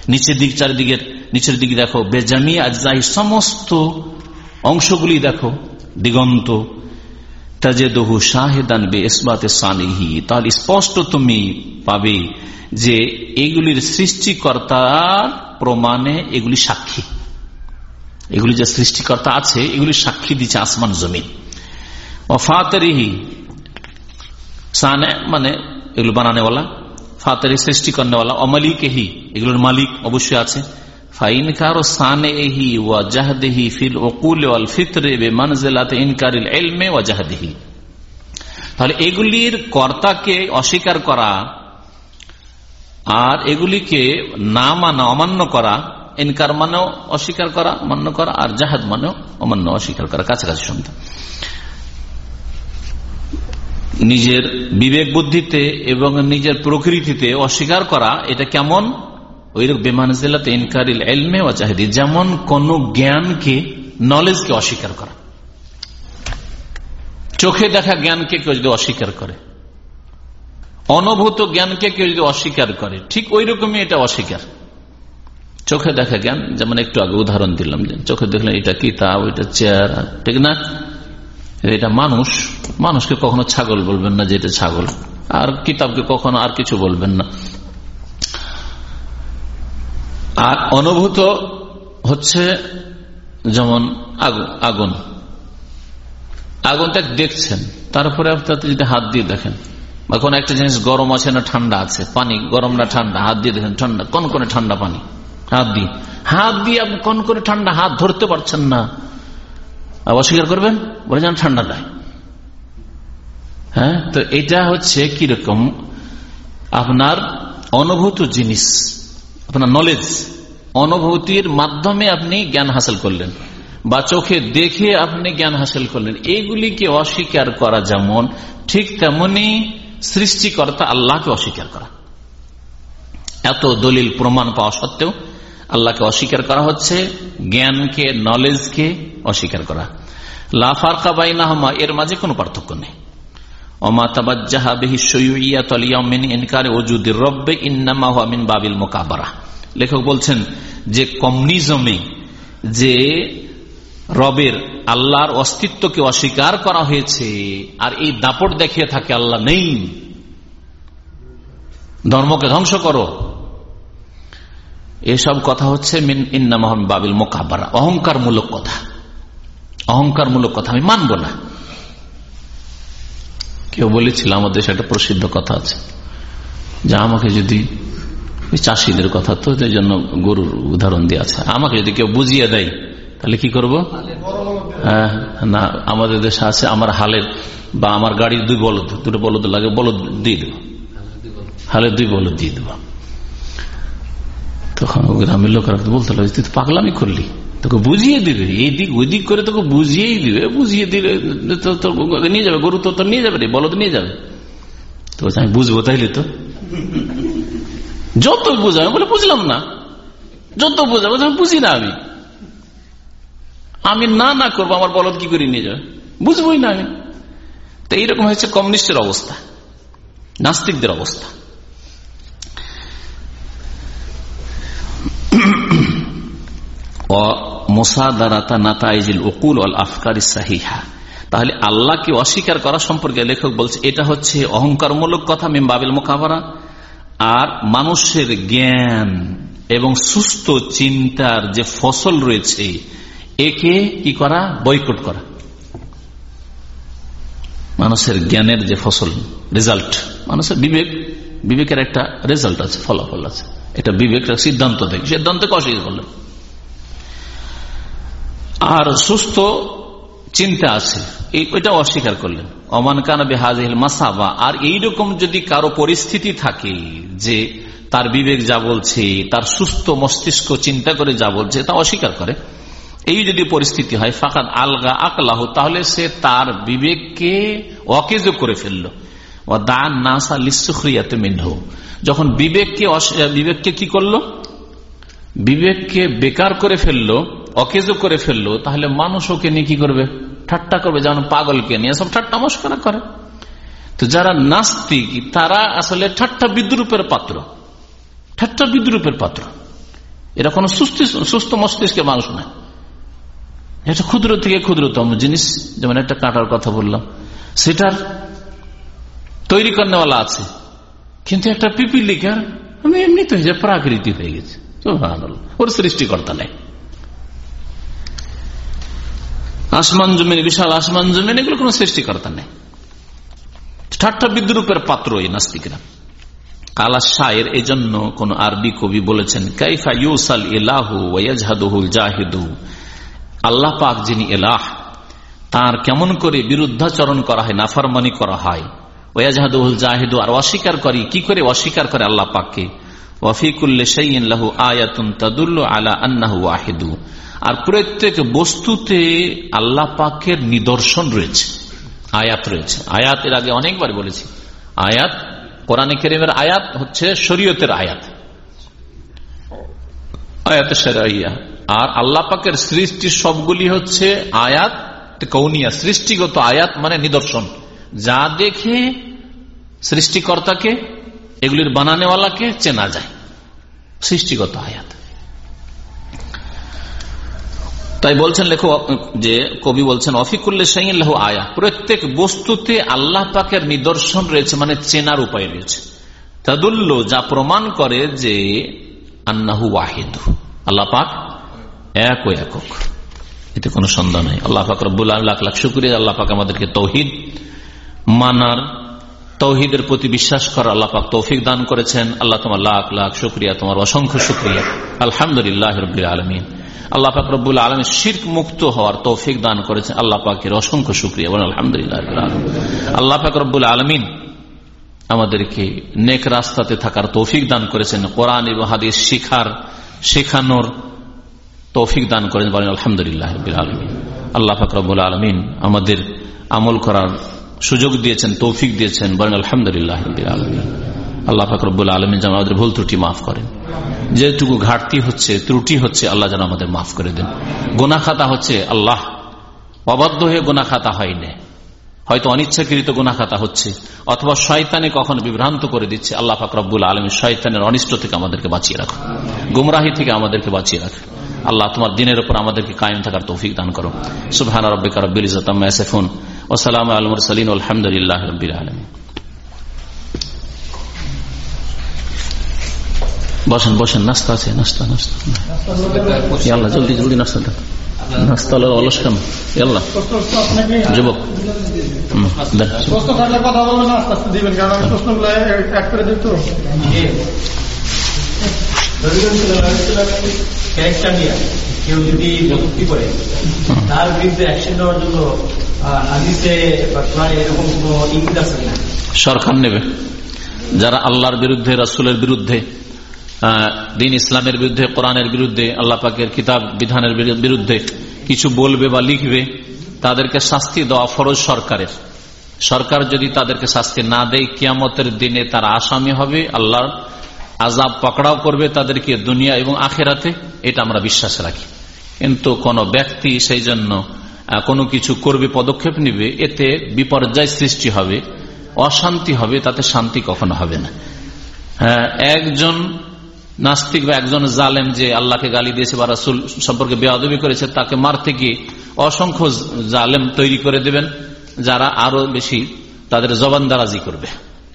নিচের দিক চারিদিকের নিচের দিকে দেখো বেজামি আজাই সমস্ত অংশগুলি দেখো, দিগন্ত তাজেদহু শাহেদান বে ইসবাতে সানিহি। তাহলে স্পষ্ট তুমি পাবে যে এগুলির সৃষ্টিকর্তার প্রমাণে এগুলি সাক্ষী। এগুলি যে সৃষ্টিকর্তা আছে, এগুলি সাক্ষী দিচ্ছে আসমান জমিন। ফাতেরিহি, সানে মানে এগুলো বানানেওয়ালা, ফাতেরি সৃষ্টি করেওয়ালা অমালিকেহি এগুলোর মালিক অবশ্যই আছে। জাহাদেহি ফিল ওকুল ওয়াল ফিতরে বে মানজেলাতে ইনকারিল এলমে ওয়া তাহলে এগুলির কর্তাকে অস্বীকার করা আর এগুলিকে না মানা, অমান্য করা, ইনকার মানেও অস্বীকার করা, মান্য করা, আর জাহাদ মানেও অমান্য, অস্বীকার করা, কাছাকাছি শুনতে নিজের বিবেক বুদ্ধিতে এবং নিজের প্রকৃতিতে অস্বীকার করা, এটা কেমন? ওই বেমানজিলাতে ইনকারিল এলমে চাহিদি যেমন কোন জ্ঞানকে নলেজকে অস্বীকার করা। চোখে দেখা জ্ঞানকে কেউ যদি অস্বীকার করে, অনুভূত জ্ঞানকে কেউ যদি অস্বীকার করে, ঠিক ওই রকমই এটা অস্বীকার। চোখে দেখা জ্ঞান, যেমন একটু আগে উদাহরণ দিলাম যে, চোখে দেখলেন এটা কিতাব, এটা চেয়ার, ঠিক না? এটা মানুষ, মানুষকে কখনো ছাগল বলবেন না যে এটা ছাগল, আর কিতাবকে কখনো আর কিছু বলবেন না। আর অনুভূত হচ্ছে যেমন আগুন আগুন। আগুনটা দেখছেন। তারপরে আপনার যদি হাত দিয়ে দেখেন, বা কোন একটা জিনিস গরম আছে না ঠান্ডা আছে, পানি, গরম না ঠান্ডা, হাত দিয়ে দেখেন ঠান্ডা, কোন কোন ঠান্ডা পানি? হাত দিয়ে। হাত দিয়ে আপনি কোন করে ঠান্ডা, হাত ধরতে পারছেন না। অস্বীকার করবেন? বলে যান ঠান্ডা নয় হ্যাঁ? তো এটা হচ্ছে কীরকম আপনার অনুভূত জিনিস। আপনার নলেজ অনুভূতির মাধ্যমে আপনি জ্ঞান হাসিল করলেন বা চোখে দেখে আপনি জ্ঞান হাসিল করলেন। এইগুলিকে অস্বীকার করা যেমন, ঠিক তেমনি সৃষ্টিকর্তা আল্লাহকে অস্বীকার করা। এত দলিল প্রমাণ পাওয়া সত্ত্বেও আল্লাহকে অস্বীকার করা হচ্ছে, জ্ঞানকে নলেজকে অস্বীকার করা। লাফারকা বাইনাহমা, এর মাঝে কোনো পার্থক্য নেই। লেখক বলছেন যে কমিউনিজমে যে রবের আল্লাহর অস্তিত্বকে অস্বীকার করা হয়েছে আর এই দাপট দেখিয়ে থাকে আল্লাহ নেই। ধর্মকে ধ্বংস করো। এসব কথা হচ্ছে মিন ইন্নামহম বাবিল মোকাবারা অহংকার মূলক কথা। অহংকারমূলক কথা। আমি মানব না। কেউ বলেছিল আমাদের একটা প্রসিদ্ধ কথা আছে। যে আমাকে যদি চাষিদের কথা তো এই জন্য গরুর উদাহরণ দিয়ে আছে। আমাকে যদি কেউ বুঝিয়ে দেয়, তাহলে কি করব? হ্যাঁ না, আমাদের দেশে আছে, আমার হালের বা আমার গাড়ির দুই বলদ, দুটো বলদ লাগে, বলদ দিয়ে দেবো। হালের দুই বলদ দিয়ে দেবো। তখন গ্রামের লোকেরা বলতে লাগবে তুই তো পাগলামি করলি, তোকে বুঝিয়ে দিবে, এই দিক ওই দিক করে তোকে বুঝিয়েই দিবে, বুঝিয়ে দিলে নিয়ে যাবে, গরু তো নিয়ে যাবে রে, বলদ নিয়ে যাবে। তো আমি বুঝব তাইলে তো। যত বুঝাবে বলে বুঝলাম না। যত বুঝাবো বুঝি না আমি। আমি না না করব, আমার বলদ কি করে নিয়ে যাবে? বুঝবোই না আমি। তো এইরকম হচ্ছে কমিউনিস্টের অবস্থা, নাস্তিকদের অবস্থা। তাহলে আল্লাহকে অস্বীকার করা সম্পর্কে লেখক বলছে, এটা হচ্ছে অহংকারমূলক কথা মেমবাবিল মোকাবারা। আর মানুষের জ্ঞান এবং সুস্থ চিন্তার যে ফসল রয়েছে, একে কি করা? বয়কট করা। মানুষের জ্ঞানের যে ফসল রেজাল্ট মানুষের বিবেক, বিবেকের একটা রেজাল্ট আছে, ফলাফল আছে। এটা বিবেক সিদ্ধান্ত দেয় সিদ্ধান্তকে অস্বীকার করলেন আর সুস্থ চিন্তা আছে। এটা অস্বীকার করলেন। অমান কানবে হাজিল মাসাবা। আর এইরকম যদি কারও পরিস্থিতি থাকে যে তার বিবেক যা বলছে, তার সুস্থ মস্তিষ্ক চিন্তা করে যা বলছে, তা অস্বীকার করে। এই যদি পরিস্থিতি হয় ফাঁকাত আলগা আকলাহ, তাহলে সে তার বিবেককে অকেজ করে ফেলল। ও দান নাসা লিসুখরিয়াতে মেন্ঢ যখন বিবেককে বিবেককে কি করল? বিবেককে বেকার করে ফেলল, অকেজ করে ফেলল, তাহলে মানুষ ওকে নিয়ে কি করবে? ঠাট্টা করবে, যেমন পাগলকে নিয়ে সব ঠাট্টা মস্করা করে। তো যারা নাস্তিক, তারা আসলে ঠাট্টা বিদ্রুপের পাত্র। ঠাট্টা বিদ্রুপের পাত্র। এরা কোন সুস্থ মস্তিষ্কের মানুষ নয়। এটা ক্ষুদ্র থেকে ক্ষুদ্রতম জিনিস, যেমন একটা কাঁটার কথা বললাম। সেটার তৈরি করেওয়ালা আছে। কিন্তু একটা পিপিলিকার, আমি এমনিতে হয়ে যায় প্রাকৃতি হয়ে গেছে। ওর সৃষ্টিকর্তা নেই। আসমান জমিন, বিশাল আসমান জমিন, এগুলো কোন সৃষ্টিকর্তা নেই। ঠাট্টা বিদ্রুপের পাত্র এই নাস্তিকরা। কালা শায়ের এই জন্য কোন আরবি কবি বলেছেন, কাইফা ইউসাল ইলাহু জাহিদু। আল্লাহ পাক যিনি এলাহ, তার কেমন করে বিরুদ্ধাচরণ করা হয়, নাফারমানি করা হয় ওয়াজহাদুল জাহিদু, আর অস্বীকার করি, কি করে অস্বীকার করে আল্লাহ পাককে? ওয়াফিকুল্লে সাইন আয়াতুন তাদুল্লু আলা আন্নাহু ওয়াহিদু। আর প্রত্যেক বস্তুতে আল্লাহ পাকের নিদর্শন রয়েছে, আয়াত রয়েছে। আয়াত এর আগে অনেকবার বলেছি। আয়াত, কোরআনে কেরিমের আয়াত হচ্ছে শরীয়তের আয়াত। আয়াত আর আল্লাহ পাকের সৃষ্টি সবগুলি হচ্ছে আয়াত কৌনিয়া সৃষ্টিগত আয়াত মানে নিদর্শন। যা দেখে সৃষ্টিকর্তাকে, এগুলির বানানেওয়ালাকে চেনা যায়। সৃষ্টিগত আয়াত। তাই বলছেন লেখক যে কবি বলছেন, অফিকুল্লে সাইল্লাহ আয়া। প্রত্যেক বস্তুতে আল্লাহ পাকের নিদর্শন রয়েছে মানে চেনার উপায় রয়েছে। তাদুল্ল যা প্রমাণ করে যে আন্নাহু ওয়াহিদ। আল্লাহ পাক এক একক। এতে কোনো সন্দেহ নেই। আল্লাহ পাক রব্বুল লাখ লাখ শুক্রিয়া। আল্লাহ পাক আমাদেরকে তৌহিদ মানার, তৌহিদের প্রতি বিশ্বাস করা আল্লাহ পাক তৌফিক দান করেছেন। আল্লাহ তোমার লাখ লাখ শুক্রিয়া, তোমার অসংখ্য শুক্রিয়া। আলহামদুলিল্লাহ রবিল আলমিন। আল্লাহ পাক রব্বুল আলমী শির্ক মুক্ত হওয়ার তৌফিক দান করেছেন। আল্লাহ পাকের অসংখ্য শুক্রিয়া। বলেন, আলহামদুলিল্লাহ আল্লাহ পাক রব্বুল আলমিন আমাদেরকে নেক রাস্তাতে থাকার তৌফিক দান করেছেন। কোরআন এবং হাদিস শিখার, শেখানোর তৌফিক দান করেন। বলেন, আলহামদুলিল্লাহ আলমিন। আল্লাহ ফাকরবুল আলমিন আমাদের আমল করার সুযোগ দিয়েছেন, তৌফিক দিয়েছেন। বলেন, আলহামদুলিল্লাহ আলমিন। আল্লাহ ফাকরবুল আলমিন যেন আমাদের ভুল ত্রুটি মাফ করেন। যেটুকু ঘাটতি হচ্ছে, ত্রুটি হচ্ছে, আল্লাহ যেন আমাদের মাফ করে দেন। গোনা খাতা হচ্ছে আল্লাহ। অবাধ্য হয়ে গোনা খাতা হয়নি হয়তো অনিচ্ছাকৃত গুনা খাতা হচ্ছে, অথবা শয়তানে কখনো বিভ্রান্ত করে দিচ্ছে। আল্লাহ ফাকরবুল আলমী শয়তানের অনিষ্ট থেকে আমাদেরকে বাঁচিয়ে রাখো গুমরাহি থেকে আমাদেরকে বাঁচিয়ে রাখো আল্লাহ তোমার দিনের উপর আমাদেরকে কায়েম থাকার তৌফিক দান করো সুবহান রব্বিকা রব্বিল ইজাতাম ওসালাম আলমুর সালিন আলহামদুলিল্লাহ রবিল আলমী বসেন বসেন, নাস্তা আছে, নাস্তা নাস্তা। জলদি জলদি নাস্তা নাস্তালের অলস কেন আল্লাহ যুবক। কেউ যদি তার বিরুদ্ধে জন্য এরকম সরকার নেবে। যারা আল্লাহর বিরুদ্ধে, রাসুলের বিরুদ্ধে দিন ইসলামের বিরুদ্ধে, কোরআনের বিরুদ্ধে, আল্লাহ পাকের কিতাব বিধানের বিরুদ্ধে কিছু বলবে বা লিখবে, তাদেরকে শাস্তি দেওয়া ফরজ সরকারের। সরকার যদি তাদেরকে শাস্তি না দেয়, কিয়ামতের দিনে তারা আসামি হবে, আল্লাহর আজাব পকড়াও করবে তাদেরকে দুনিয়া এবং আখেরাতে, এটা আমরা বিশ্বাস রাখি। কিন্তু কোন ব্যক্তি সেই জন্য কোনো কিছু করবে, পদক্ষেপ নিবে, এতে বিপর্যয় সৃষ্টি হবে, অশান্তি হবে, তাতে শান্তি কখনো হবে না। একজন নাস্তিক বা একজন জালেম যে আল্লাহকে গালি দিয়েছে বা রাসুল সম্পর্কে বেয়াদবি করেছে, তাকে মারতে গিয়ে অসংখ্য জালেম তৈরি করে দেবেন, যারা আরও বেশি তাদের জবান দারাজি করবে।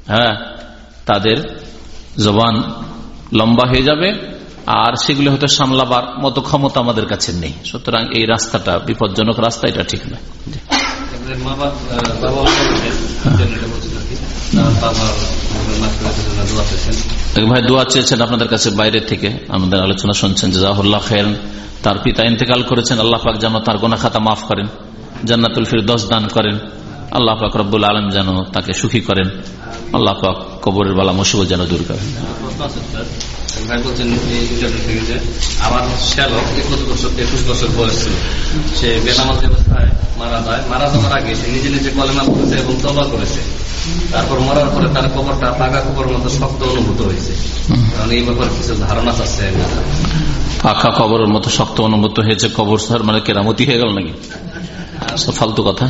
হ্যাঁ তাদের জবান লম্বা হয়ে যাবে, আর সেগুলো হয়তো সামলাবার মতো ক্ষমতা আমাদের কাছে নেই। সুতরাং এই রাস্তাটা বিপজ্জনক রাস্তা, এটা ঠিক নয়। ভাই দোয়া চেয়েছেন আপনাদের কাছে বাইরে থেকে। আমাদের আলোচনা শুনছেন জাহুল্লাহ খেন তার পিতা ইন্তেকাল করেছেন, আল্লাহ পাক যেন তার গোনা খাতা মাফ করেন, জান্নাতুল ফির দশ দান করেন। আল্লাহ পাক রব্বুল আলম যেন তাকে সুখী করেন। আল্লাহ পাক কবরের বালা মুসিবত যেন দূর করেন। প্রশ্ন আছে স্যার এক ভাই বলছেন এই ইন্টারভিউ থেকে যে আমার শ্যালক একুশ বছর একুশ বছর বয়স ছিল। সে বেনামাজ অবস্থায় মারা যায়। মারা যাওয়ার আগে সে নিজে নিজে কলেমা করেছে এবং তবা করেছে। তারপর মরার পরে তার কবরটা পাকা কবর মতো শক্ত অনুভূত হয়েছে। কারণ এই ব্যাপারে কিছু ধারণা চাচ্ছে পাখা কবরের মতো শক্ত অনুভূত হয়েছে কবর মানে কেরামতি হয়ে গেল নাকি? সব ফালতু কথা।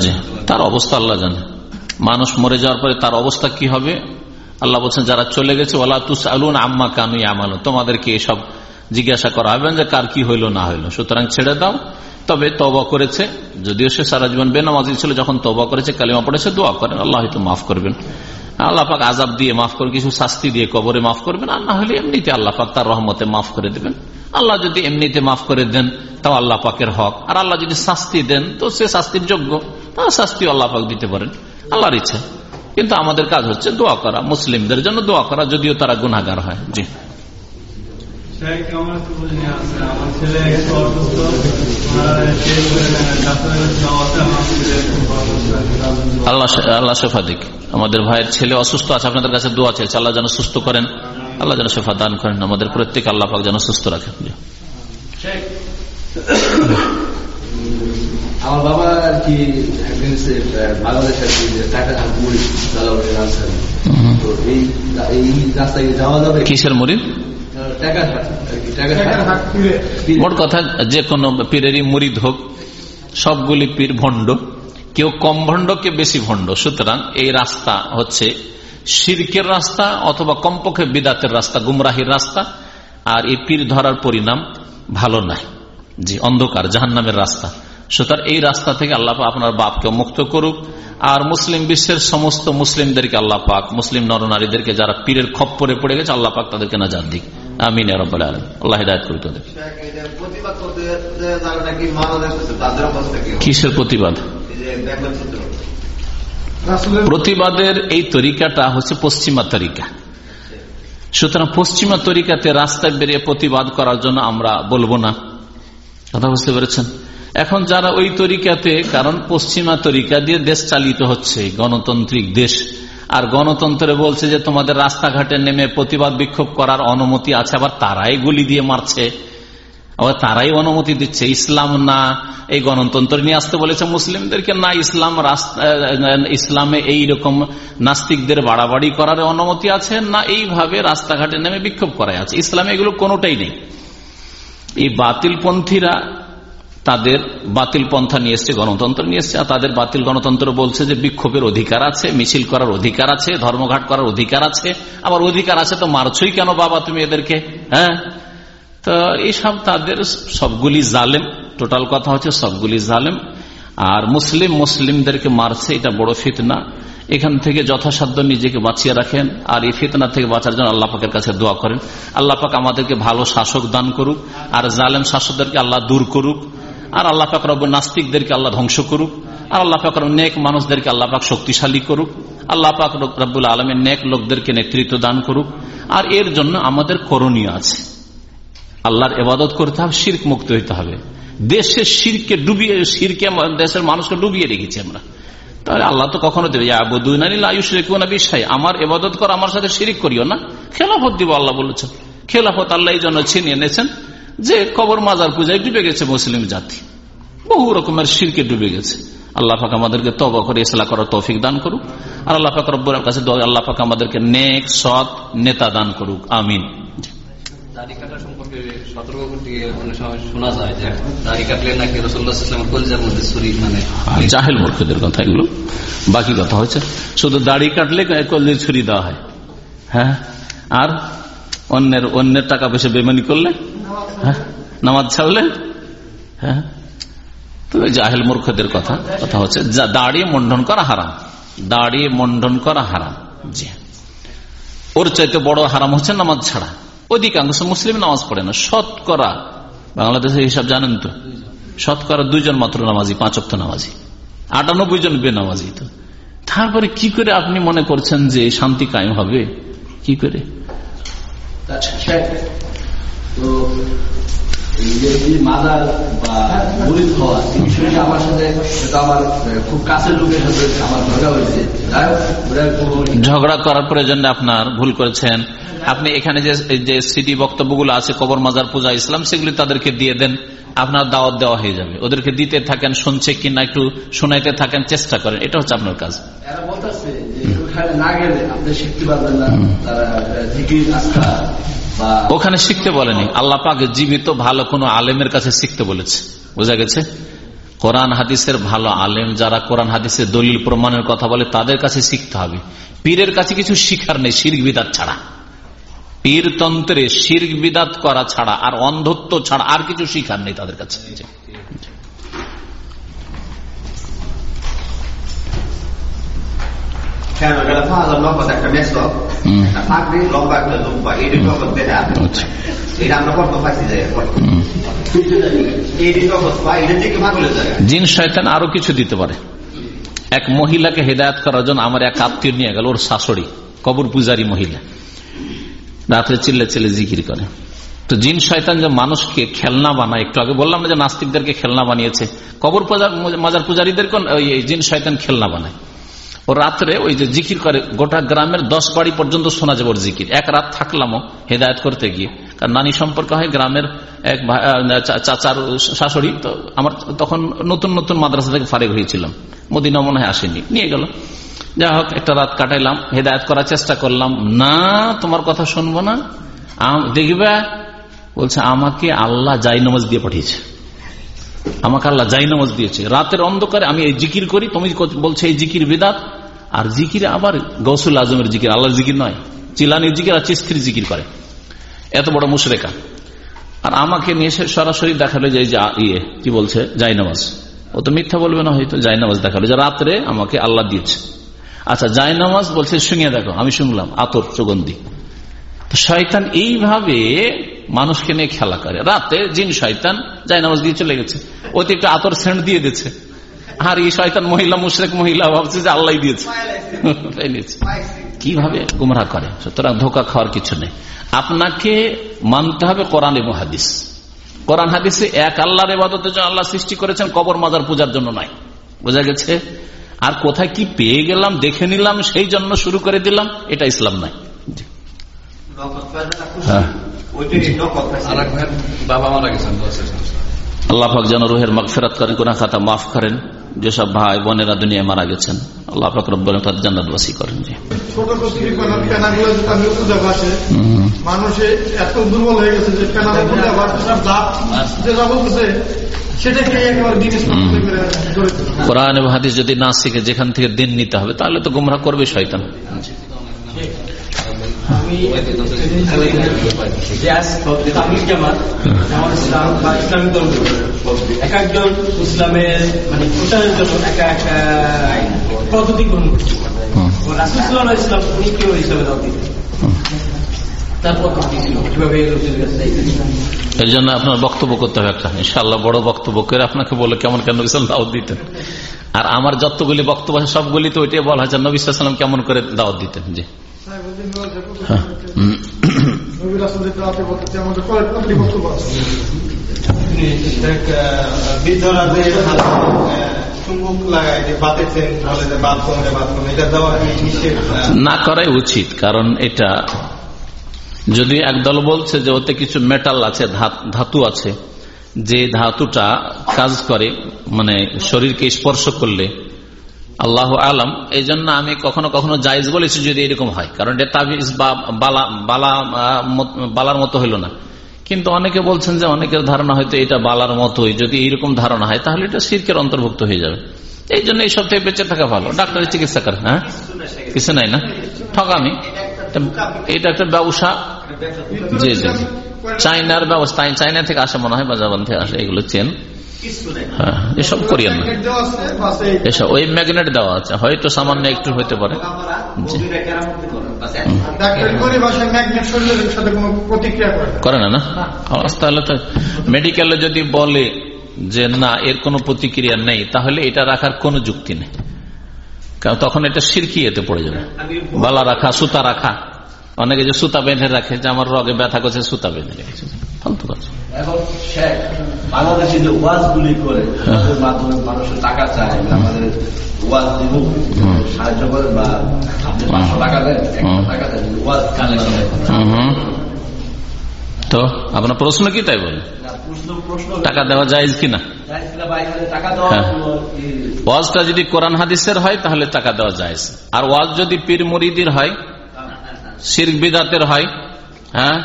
জি। তার অবস্থা আল্লাহ জানে। মানুষ মরে যাওয়ার পরে তার অবস্থা কি হবে? আল্লাহ বলছেন, যারা চলে গেছে ওলা তুস আলুন আম্মা কানুই আমাল তোমাদেরকে এসব জিজ্ঞাসা করা হবে যে, কার কি হইল, না হইল? সুতরাং ছেড়ে দাও। তবে তবা করেছে। যদিও সে সারা জীবন বেনামাজি ছিল, যখন তবা করেছে, কালিমা পড়েছে, দোয়া করেন। আল্লাহ হয়তো মাফ করবেন। আল্লাহ পাক আজাব দিয়ে মাফ করে, কিছু শাস্তি দিয়ে কবরে মাফ করবেন। আর না হলে এমনিতে আল্লাহ পাক তার রহমতে মাফ করে দেবেন। আল্লাহ যদি এমনিতে মাফ করে দেন তাও আল্লাহ পাকের হক। আর আল্লাহ যদি শাস্তি দেন তো সে শাস্তির যোগ্য। তাও শাস্তি আল্লাহ পাক দিতে পারেন। আল্লাহর ইচ্ছা। কিন্তু আমাদের কাজ হচ্ছে দোয়া করা মুসলিমদের জন্য দোয়া করা যদিও তারা গুনাগার হয়। জি। আল্লাহ আল্লাহ শেফা দিক। আমাদের ভাইয়ের ছেলে অসুস্থ আছে আপনাদের কাছে দোয়া চাইছে। আল্লাহ যেন সুস্থ করেন। আল্লাহ যেন শেফা দান করেন আমাদের প্রত্যেক আল্লাহ পাক যেন সুস্থ রাখেন। আমার বাবা আর কি একদিন সে, বাংলাদেশ আর কি যে টাকা মুড়ি তো এই এই রাস্তায় যাওয়া যাবে? কিসের মোট কথা যে কোনো পীরেরই মুরিদ হোক সবগুলি পীর ভণ্ড কেউ কম ভণ্ড কে বেশি ভণ্ড। সুতরাং এই রাস্তা হচ্ছে শিরকের রাস্তা অথবা কমপক্ষে বিদাতের রাস্তা গুমরাহির রাস্তা আর এই পীর ধরার পরিণাম ভালো নাই জি অন্ধকার জাহান্নামের রাস্তা। সুতরাং এই রাস্তা থেকে আল্লাহ আপনার বাপকে মুক্ত করুক আর মুসলিম বিশ্বের সমস্ত মুসলিমদেরকে আল্লাহ পাক মুসলিম নরনারীদেরকে যারা পীরের খপ্পরে পড়ে গেছে আল্লাহ পাক তাদেরকে নাজাদ দিক। আমিন রব্বাল আলম আল্লাহ হিদায়ত করি তাদের। যারা? কিসের প্রতিবাদ এই যে ব্যাংকের সূত্র রাসুলের প্রতিবাদের এই তরিকাটা হচ্ছে পশ্চিমা তরিকা। সুতরাং পশ্চিমা তরিকাতে রাস্তায় বেরিয়ে প্রতিবাদ করার জন্য আমরা বলব না। কথা বুঝতে পেরেছেন? এখন যারা ওই তরিকাতে, কারণ পশ্চিমা তরিকা দিয়ে দেশ চালিত হচ্ছে, গণতান্ত্রিক দেশ, আর গণতন্ত্রে বলছে যে তোমাদের রাস্তাঘাটে নেমে প্রতিবাদ বিক্ষোভ করার অনুমতি আছে, আবার তারাই গুলি দিয়ে মারছে। আবার তারাই অনুমতি দিচ্ছে, ইসলাম না, এই গণতন্ত্র নিয়ে আসতে বলেছে মুসলিমদেরকে, না ইসলাম ইসলামে এই রকম নাস্তিকদের বাড়াবাড়ি করার অনুমতি আছে, না এইভাবে রাস্তাঘাটে নেমে বিক্ষোভ করাই আছে। ইসলামে এগুলো কোনোটাই নেই। এই বাতিলপন্থীরা তাদের বাতিল পন্থা নিয়ে এসছে, গণতন্ত্র নিয়ে এসছে, আর তাদের বাতিল গণতন্ত্র বলছে যে বিক্ষোভের অধিকার আছে, মিছিল করার অধিকার আছে, ধর্মঘাট করার অধিকার আছে, আবার অধিকার আছে তো মারছই কেন বাবা তুমি এদেরকে হ্যাঁ? তো এইসব তাদের সবগুলি জালেম। টোটাল কথা হচ্ছে সবগুলি জালেম। আর মুসলিম মুসলিমদেরকে মারছে, এটা বড় ফিতনা। এখান থেকে যথাসাধ্য নিজেকে বাঁচিয়ে রাখেন আর এই ফেতনা থেকে বাঁচার জন্য আল্লাহ পাকের কাছে দোয়া করেন। আল্লাহ পাক আমাদেরকে ভালো শাসক দান করুক আর জালেম শাসকদেরকে আল্লাহ দূর করুক আর আল্লাহ পাক রব নাস্তিকদেরকে আল্লাহ ধ্বংস করুক আর আল্লাহ পাক নেক মানুষদেরকে আল্লাহ পাক শক্তিশালী করুক। আল্লাহ পাক রব্বুল আলমের নেক লোকদেরকে নেতৃত্ব দান করুক। আর এর জন্য আমাদের করণীয় আছে। আল্লাহর এবাদত করতে হবে, শির্ক মুক্ত হইতে হবে। দেশের শিরকে ডুবিয়ে, শিরকে দেশের মানুষকে ডুবিয়ে রেখেছি আমরা। তাহলে আল্লাহ তো কখনো দেবে আয়ুষ না বিশ্বাই আমার এবাদত কর, আমার সাথে শিরিক করিও না খেলাফত দিব আল্লাহ বলেছেন খেলাফত আল্লাহ এই জন্য ছিনিয়ে এনেছেন যে কবর মাজার পূজায় ডুবে গেছে মুসলিম জাতি। বহু রকমের শিরকে ডুবে গেছে। আল্লাহ পাক আমাদেরকে তবা করে ইসলা করার তৌফিক দান করুক। আর আল্লাহ পাক রব্বুর কাছে আল্লাহ পাক আমাদেরকে নেক সৎ নেতা দান করুক। আমিন। দাড়ি কাটা সম্পর্কে সতর্ক করতে গিয়ে অনেক সময় শোনা যায় যে দাড়ি কাটলে নাকি কলিজার মধ্যে মানে জাহেল মূর্খদের কথা এগুলো। বাকি কথা হচ্ছে শুধু দাড়ি কাটলে কলজে ছুরি দেওয়া হয়। হ্যাঁ? আর অন্যের অন্যের টাকা পয়সা বেমানি করলে? হ্যাঁ? নামাজ ছাড়লে? হ্যাঁ? তো ওই জাহেল মূর্খদের কথা কথা হচ্ছে দাড়ি মন্ডন করা হারাম। দাড়ি মন্ডন করা হারাম। জি। ওর চাইতে বড় হারাম হচ্ছে নামাজ ছাড়া। অধিকাংশ মুসলিম নামাজ পড়ে না। শতকরা, বাংলাদেশের হিসাব জানেন তো? শতকরা দুইজন মাত্র নামাজি, পাঁচ অক্ট নামাজি। আটানব্বই জন বেনামাজি তো। তারপরে কি করে আপনি মনে করছেন যে শান্তি কায়েম হবে? কি করে? মাদার বা হওয়া এই বিষয়টা আমার সাথে আমার খুব কাছের লোকের সাথে আমার ঝগড়া হয়েছে। ঝগড়া করার প্রয়োজন আপনার, ভুল করেছেন। আপনি এখানে যে যে সিটি বক্তব্যগুলো আছে, কবর মাজার পূজা, ইসলাম, সেগুলি তাদেরকে দিয়ে দেন। আপনার দাওয়াত দেওয়া হয়ে যাবে। ওদেরকে দিতে থাকেন শুনছে কিনা একটু শোনাইতে থাকেন চেষ্টা করেন। এটা হচ্ছে আপনার কাজ। ওখানে শিখতে বলেনি। আল্লাহ পাক জীবিত ভালো কোনো আলেমের কাছে শিখতে বলেছে। বোঝা গেছে? কোরআন হাদিসের ভালো আলেম যারা কোরআন হাদিসের দলিল প্রমাণের কথা বলে তাদের কাছে শিখতে হবে। পীরের কাছে কিছু শিখার নেই শির্ক বিদাত ছাড়া। পীর তন্ত্রে শির্ক বিদাত করা ছাড়া আর অন্ধত্ব ছাড়া আর কিছু শিখার নেই তাদের কাছে। আচ্ছা। জিন শয়তান আরও কিছু দিতে পারে। এক মহিলাকে হেদায়ত করার জন্য আমার এক আত্মীয় নিয়ে গেল ওর শাশুড়ি কবর পূজারী মহিলা। রাত্রে চিল্লে চিল্লে জিকির করে। তো জিন শয়তান যে মানুষকে খেলনা বানায়, একটু আগে বললাম না যে নাস্তিকদেরকে খেলনা বানিয়েছে। কবর মাজার পূজারীদেরকে ওই জিন শয়তান খেলনা বানায়। ও রাত্রে ওই যে জিকির করে, গোটা গ্রামের দশ বাড়ি পর্যন্ত শোনা যাবে ওর জিকির। এক রাত থাকলামও হেদায়ত করতে গিয়ে। কারণ নানি সম্পর্ক হয় গ্রামের এক চাচার শাশুড়ি, তো আমার তখন নতুন নতুন মাদ্রাসা থেকে ফারেক হয়েছিলাম। মদিনা মনে হয় আসেনি, নিয়ে গেল। যাই হোক, একটা রাত কাটাইলাম, হেদায়ত করার চেষ্টা করলাম। না, তোমার কথা শুনব না। দেখবে, বলছে, আমাকে আল্লাহ জাই নামাজ দিয়ে পাঠিয়েছে। আমাকে আল্লাহ জাই নামাজ দিয়েছে। রাতের অন্ধকারে আমি এই জিকির করি, তুমি বলছো, এই জিকির বিদাত। আর জিকির আবার গৌসুল আজমের জিকির আল্লাহ জিকির নয়, চিলানির জিকির আর চিস্ত্রির জিকির করে। এত বড় মুশরেকা। আর আমাকে নিয়ে সরাসরি দেখাল যে ইয়ে কি বলছে? জাই নামাজ ও তো মিথ্যা বলবে না হয়তো জাই নামাজ দেখাল যে রাত্রে আমাকে আল্লাহ দিয়েছে। আচ্ছা জাই নামাজ বলছে শুনিয়ে দেখো আমি শুনলাম আতর সুগন্ধি শয়তান এইভাবে মানুষকে নিয়ে খেলা করে। রাতে জিন শয়তান যাই নামাজ দিয়ে চলে গেছে। একটা আতর সেন্ট দিয়ে দিচ্ছে আর এই শয়তান মহিলা মুশরেক মহিলা ভাবছে যে আল্লাহ দিয়েছে। কীভাবে? গুমরা করে। সুতরাং ধোকা খাওয়ার কিছু নেই। আপনাকে মানতে হবে কোরআন এবং হাদিস। কোরআন হাদিসে এক আল্লাহর এবাদতের জন্য আল্লাহ সৃষ্টি করেছেন কবর মাজার পূজার জন্য নয় বোঝা গেছে? আর কোথায় কি পেয়ে গেলাম দেখে নিলাম সেই জন্য শুরু করে দিলাম এটা ইসলাম নয়। হ্যাঁ। আল্লাহ যেন রুহের মাগফেরাত করেন কোন খাতা মাফ করেন। যেসব ভাই বোনেরা দুনিয়ায় মারা গেছেন আল্লাহ পাক রব্বুল আলামিন তাদের জান্নাতবাসী করেন। মানুষে এত দুর্বল হয়ে গেছে যে। কোরআন এবং হাদিস যদি না শিখে যেখান থেকে দিন নিতে হবে তাহলে তো গুমরা করবে শয়তান আমি যে আজ তাবলিগ জামাত জামাত ইসলাম বা ইসলামিক দল এক একজন ইসলামের মানে প্রচারের জন্য পদ্ধতি গ্রহণ করছে রাসুল ইসলাম উনি কেউ দাও এর জন্য আপনার বক্তব্য করতে হবে একটা। ইনশাল্লাহ বড় বক্তব্য করে আপনাকে বলে কেমন কেন সাল্লাম দাওয়াত দিতেন। আর আমার যতগুলি বক্তব্য সবগুলি তো ওইটাই বলা হয়েছে নবী সাল্লাম কেমন করে দাওয়াত দিতেন। জি। হ্যাঁ। বৃদ্ধরা যে চুম্বক লাগায় যে বলে যে বাদ কমে বাদ কমে এটা দেওয়া না করাই উচিত কারণ এটা যদি একদল বলছে যে ওতে কিছু মেটাল আছে ধা- ধাতু আছে যে ধাতুটা কাজ করে মানে শরীরকে স্পর্শ করলে আল্লাহ আলম এই জন্য আমি কখনো কখনো জায়জ বলেছি যদি এরকম হয়। কারণ এটা তাবিজ বা বালা বালা বালার মতো হইল না। কিন্তু অনেকে বলছেন যে অনেকের ধারণা হয়তো এটা বালার মতোই। যদি এইরকম ধারণা হয়, তাহলে এটা শিরকের অন্তর্ভুক্ত হয়ে যাবে। এই জন্য এইসব থেকে বেঁচে থাকা ভালো। ডাক্তারের চিকিৎসা করে হ্যাঁ? কিছু নাই না? ঠকামি। এটা একটা ব্যবসা। জি জি চাইনার ব্যবস্থা চাইনা থেকে আসে মনে হয়, বা জাপান থেকে আসে, এগুলো চেন। এসব করিয়েন না। এসব ওই ম্যাগনেট দেওয়া আছে। হয়তো সামান্য একটু হতে পারে। জি। ডাক্তারি পরিভাষায় ম্যাগনেট শরীরের সাথে কোনো প্রতিক্রিয়া করে না। না আচ্ছা, তাহলে তো মেডিকেলে যদি বলে যে না এর কোনো প্রতিক্রিয়া নেই তাহলে এটা রাখার কোনো যুক্তি নেই। কারণ তখন এটা সিরকি এতে পড়ে যাবে। বালা রাখা সুতা রাখা। অনেকে যে সুতা বেঁধে রাখে যে আমার রগে ব্যথা করছে সুতা বেঁধে রেখেছে। ফালতু কথা। এখন শেখ বাংলাদেশে যে ওয়াজ গুলি করে মাধ্যমে মানুষের টাকা চায় আমাদের ওয়াজ দিব সাহায্য করেন বা আপনি পাঁচশো টাকা দেন টাকা দেন ওয়াজ কালেকশন। তো আপনার প্রশ্ন কি তাই বলে? টাকা দেওয়া যায় কিনা হ্যাঁ। ওয়াজটা যদি কোরআন হাদিসের হয় তাহলে টাকা দেওয়া যায় আর ওয়াজ যদি পীর মুরিদির হয় শির বিদাতের হয় হ্যাঁ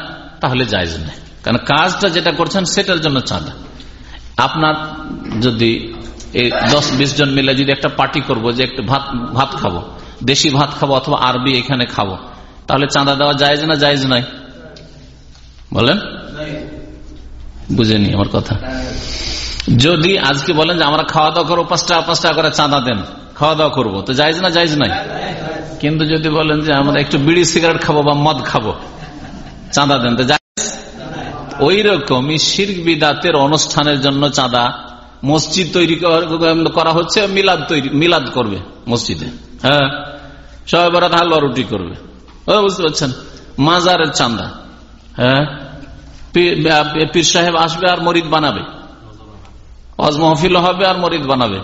তাহলে জায়জ নেই কারণ কাজটা যেটা করছেন সেটার জন্য চাঁদা। আপনার যদি দশ, বিশ জন মিলে যদি একটা পার্টি করব যে একটু ভাত ভাত খাব, দেশি ভাত খাব অথবা আরবি এখানে খাব, তাহলে চাঁদা দেওয়া জায়েজ না জায়েজ নয়? বলেন? বুঝেনি আমার কথা। যদি আজকে বলেন যে আমরা খাওয়া দাওয়া করব পাঁচ টাকা পাঁচ টাকা করে চাঁদা দেন, খাওয়া দাওয়া করব, তো জায়জ না জায়জ নাই কিন্তু যদি বলেন যে আমরা একটু বিড়ি সিগারেট খাব বা মদ খাব, চাঁদা দেন, তো ওই রকমই শির্ক বিদাতের অনুষ্ঠানের জন্য চাঁদা মসজিদ তৈরি করা হচ্ছে, মিলাদ তৈরি মিলাদ করবে মসজিদে। হ্যাঁ সবাই হালুয়া রুটি করবে। বুঝতে পারছেন? মাজারের চাঁদা। হ্যাঁ পীর সাহেব আসবে আর মরিদ বানাবে। ওয়াজ মহফিল হবে আর মরিদ বানাবে।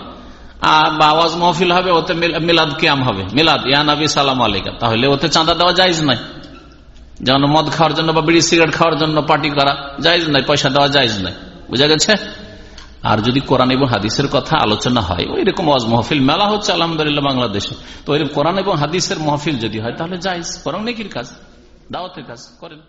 আর বা আওয়াজ মহফিল হবে, ওতে মিলাদ কিয়াম হবে। মিলাদ, ইয়া নবী সালাম আলাইকা। তাহলে ওতে চাঁদা দেওয়া যাইজ নাই যেমন মদ খাওয়ার জন্য বা বিড়ি, সিগারেট খাওয়ার জন্য পার্টি করা যাইজ নাই পয়সা দেওয়া যাইজ নাই বুঝা গেছে? আর যদি কোরআন এবং হাদিসের কথা আলোচনা হয়, ওই রকম ওয়াজ মহফিল, মেলা হচ্ছে আলহামদুলিল্লাহ বাংলাদেশে। তো ওই কোরআন এবং হাদিসের মহফিল যদি হয়, তাহলে যাইজ বরং নেকির কাজ, দাওয়াতের কাজ, করেন।